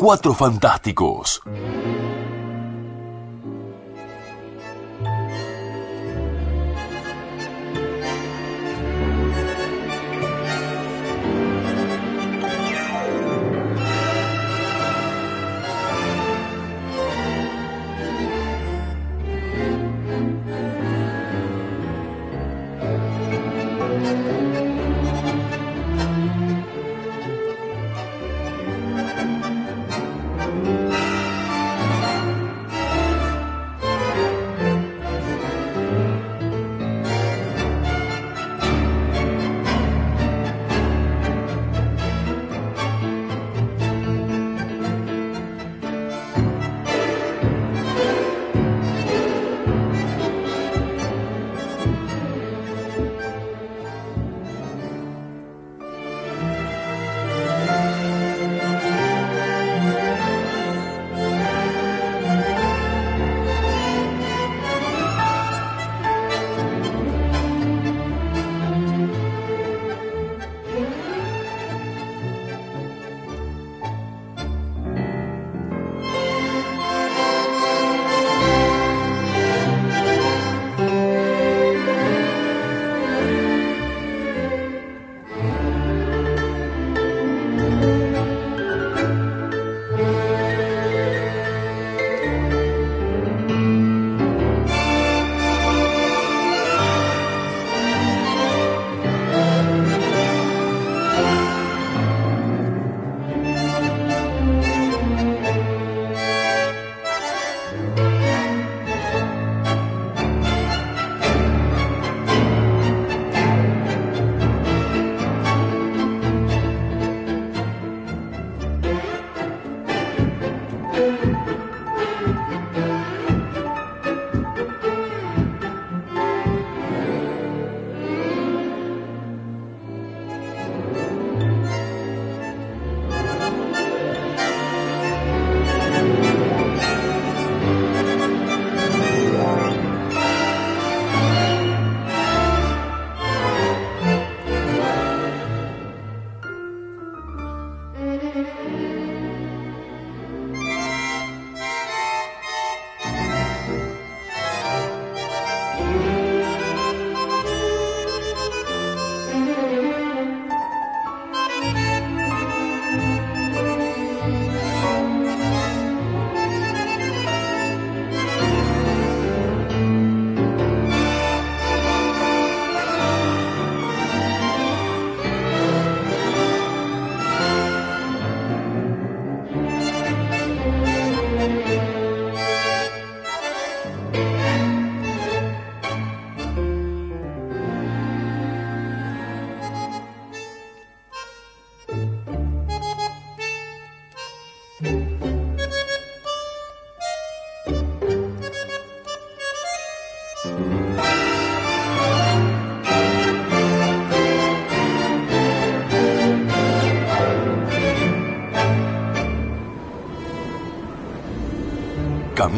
Cuatro Fantásticos.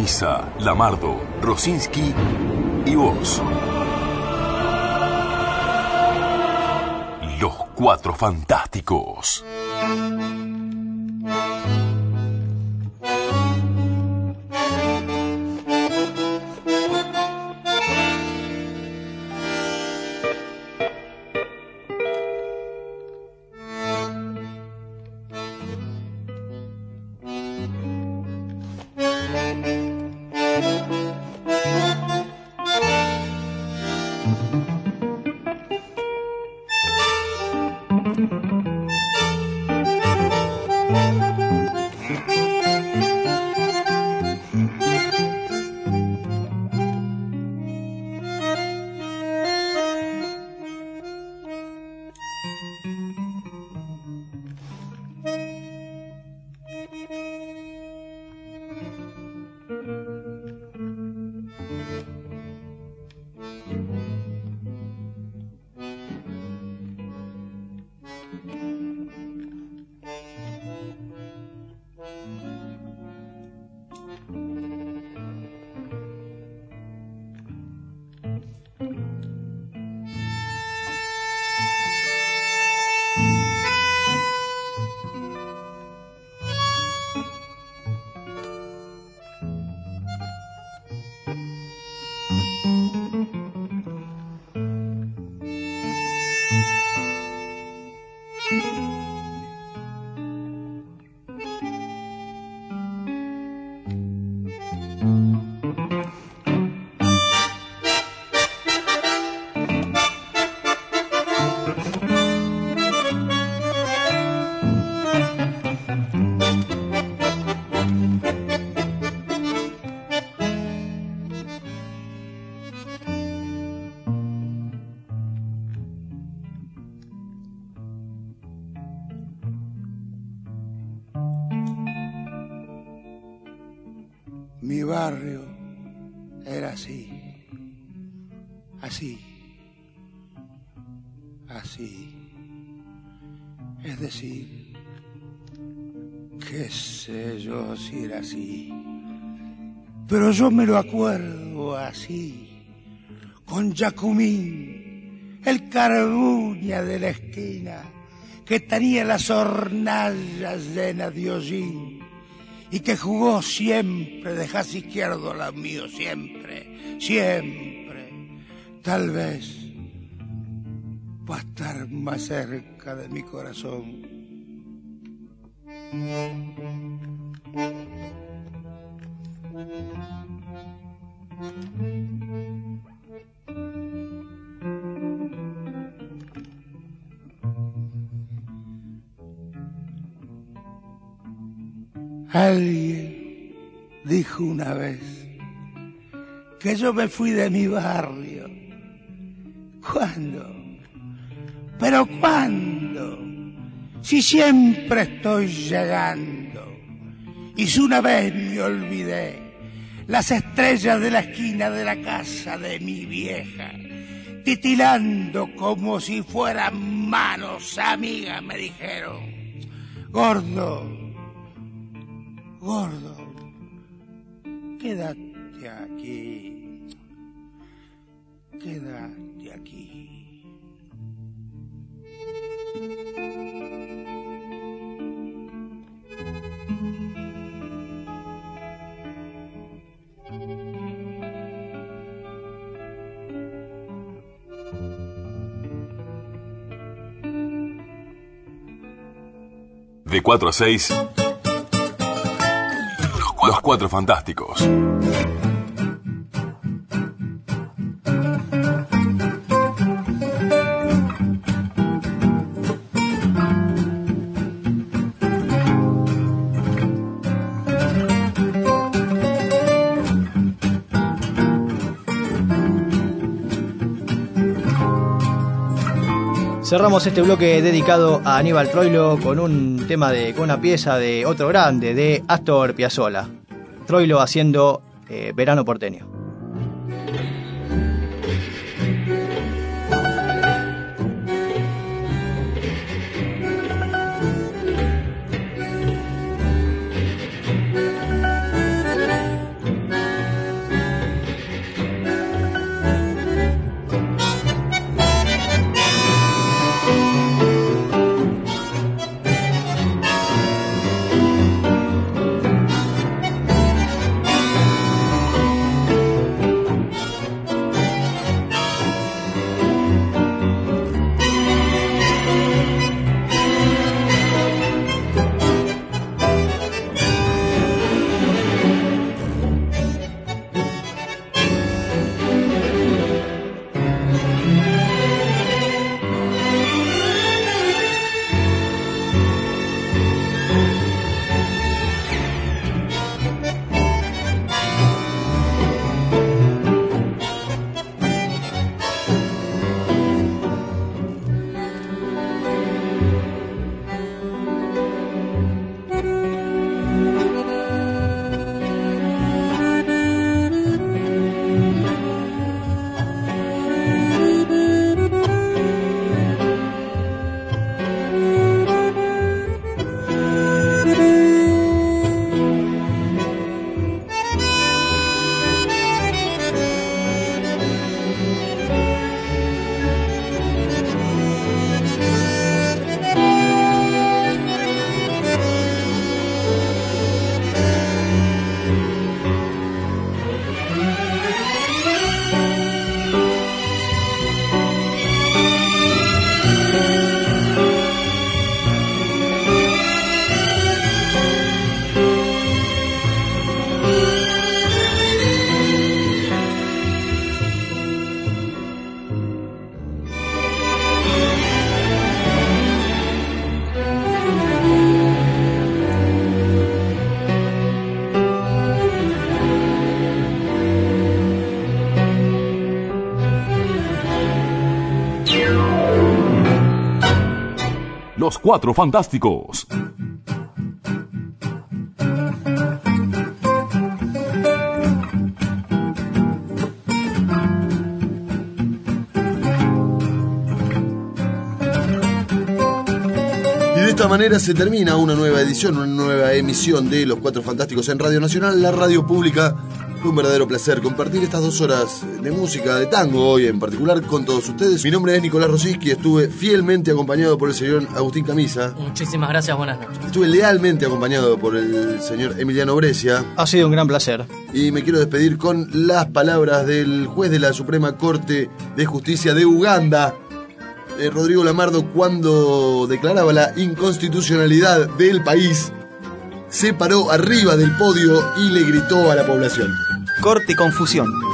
Camisa, Lamardo, Rosinski y vos. Los Cuatro Fantásticos. Si era así, pero yo me lo acuerdo así, con Jacumín, el carbuña de la esquina, que tenía las hornallas llenas de hollín y que jugó siempre de jazz izquierdo la mío, siempre, siempre. Tal vez va a estar más cerca de mi corazón. Alguien dijo una vez que yo me fui de mi barrio. ¿Cuándo? ¿Pero cuándo? Si siempre estoy llegando. Y si una vez me olvidé. Las estrellas de la esquina de la casa de mi vieja, titilando como si fueran manos amigas, me dijeron, gordo, gordo, quédate aquí, quédate De 4 a 6. Los Cuatro Fantásticos. Cerramos este bloque dedicado a Aníbal Troilo con un tema de con una pieza de otro grande de Astor Piazzolla. Troilo haciendo eh, Verano porteño. Los Cuatro Fantásticos. Y de esta manera se termina una nueva edición, una nueva emisión de Los Cuatro Fantásticos en Radio Nacional, la radio pública. Fue un verdadero placer compartir estas dos horas de música, de tango hoy en particular, con todos ustedes. Mi nombre es Nicolás Rosiski, estuve fielmente acompañado por el señor Agustín Camisa. Muchísimas gracias, buenas noches. Estuve lealmente acompañado por el señor Emiliano Brescia. Ha sido un gran placer. Y me quiero despedir con las palabras del juez de la Suprema Corte de Justicia de Uganda, eh, Rodrigo Lamardo, cuando declaraba la inconstitucionalidad del país, se paró arriba del podio y le gritó a la población. Corte y confusión.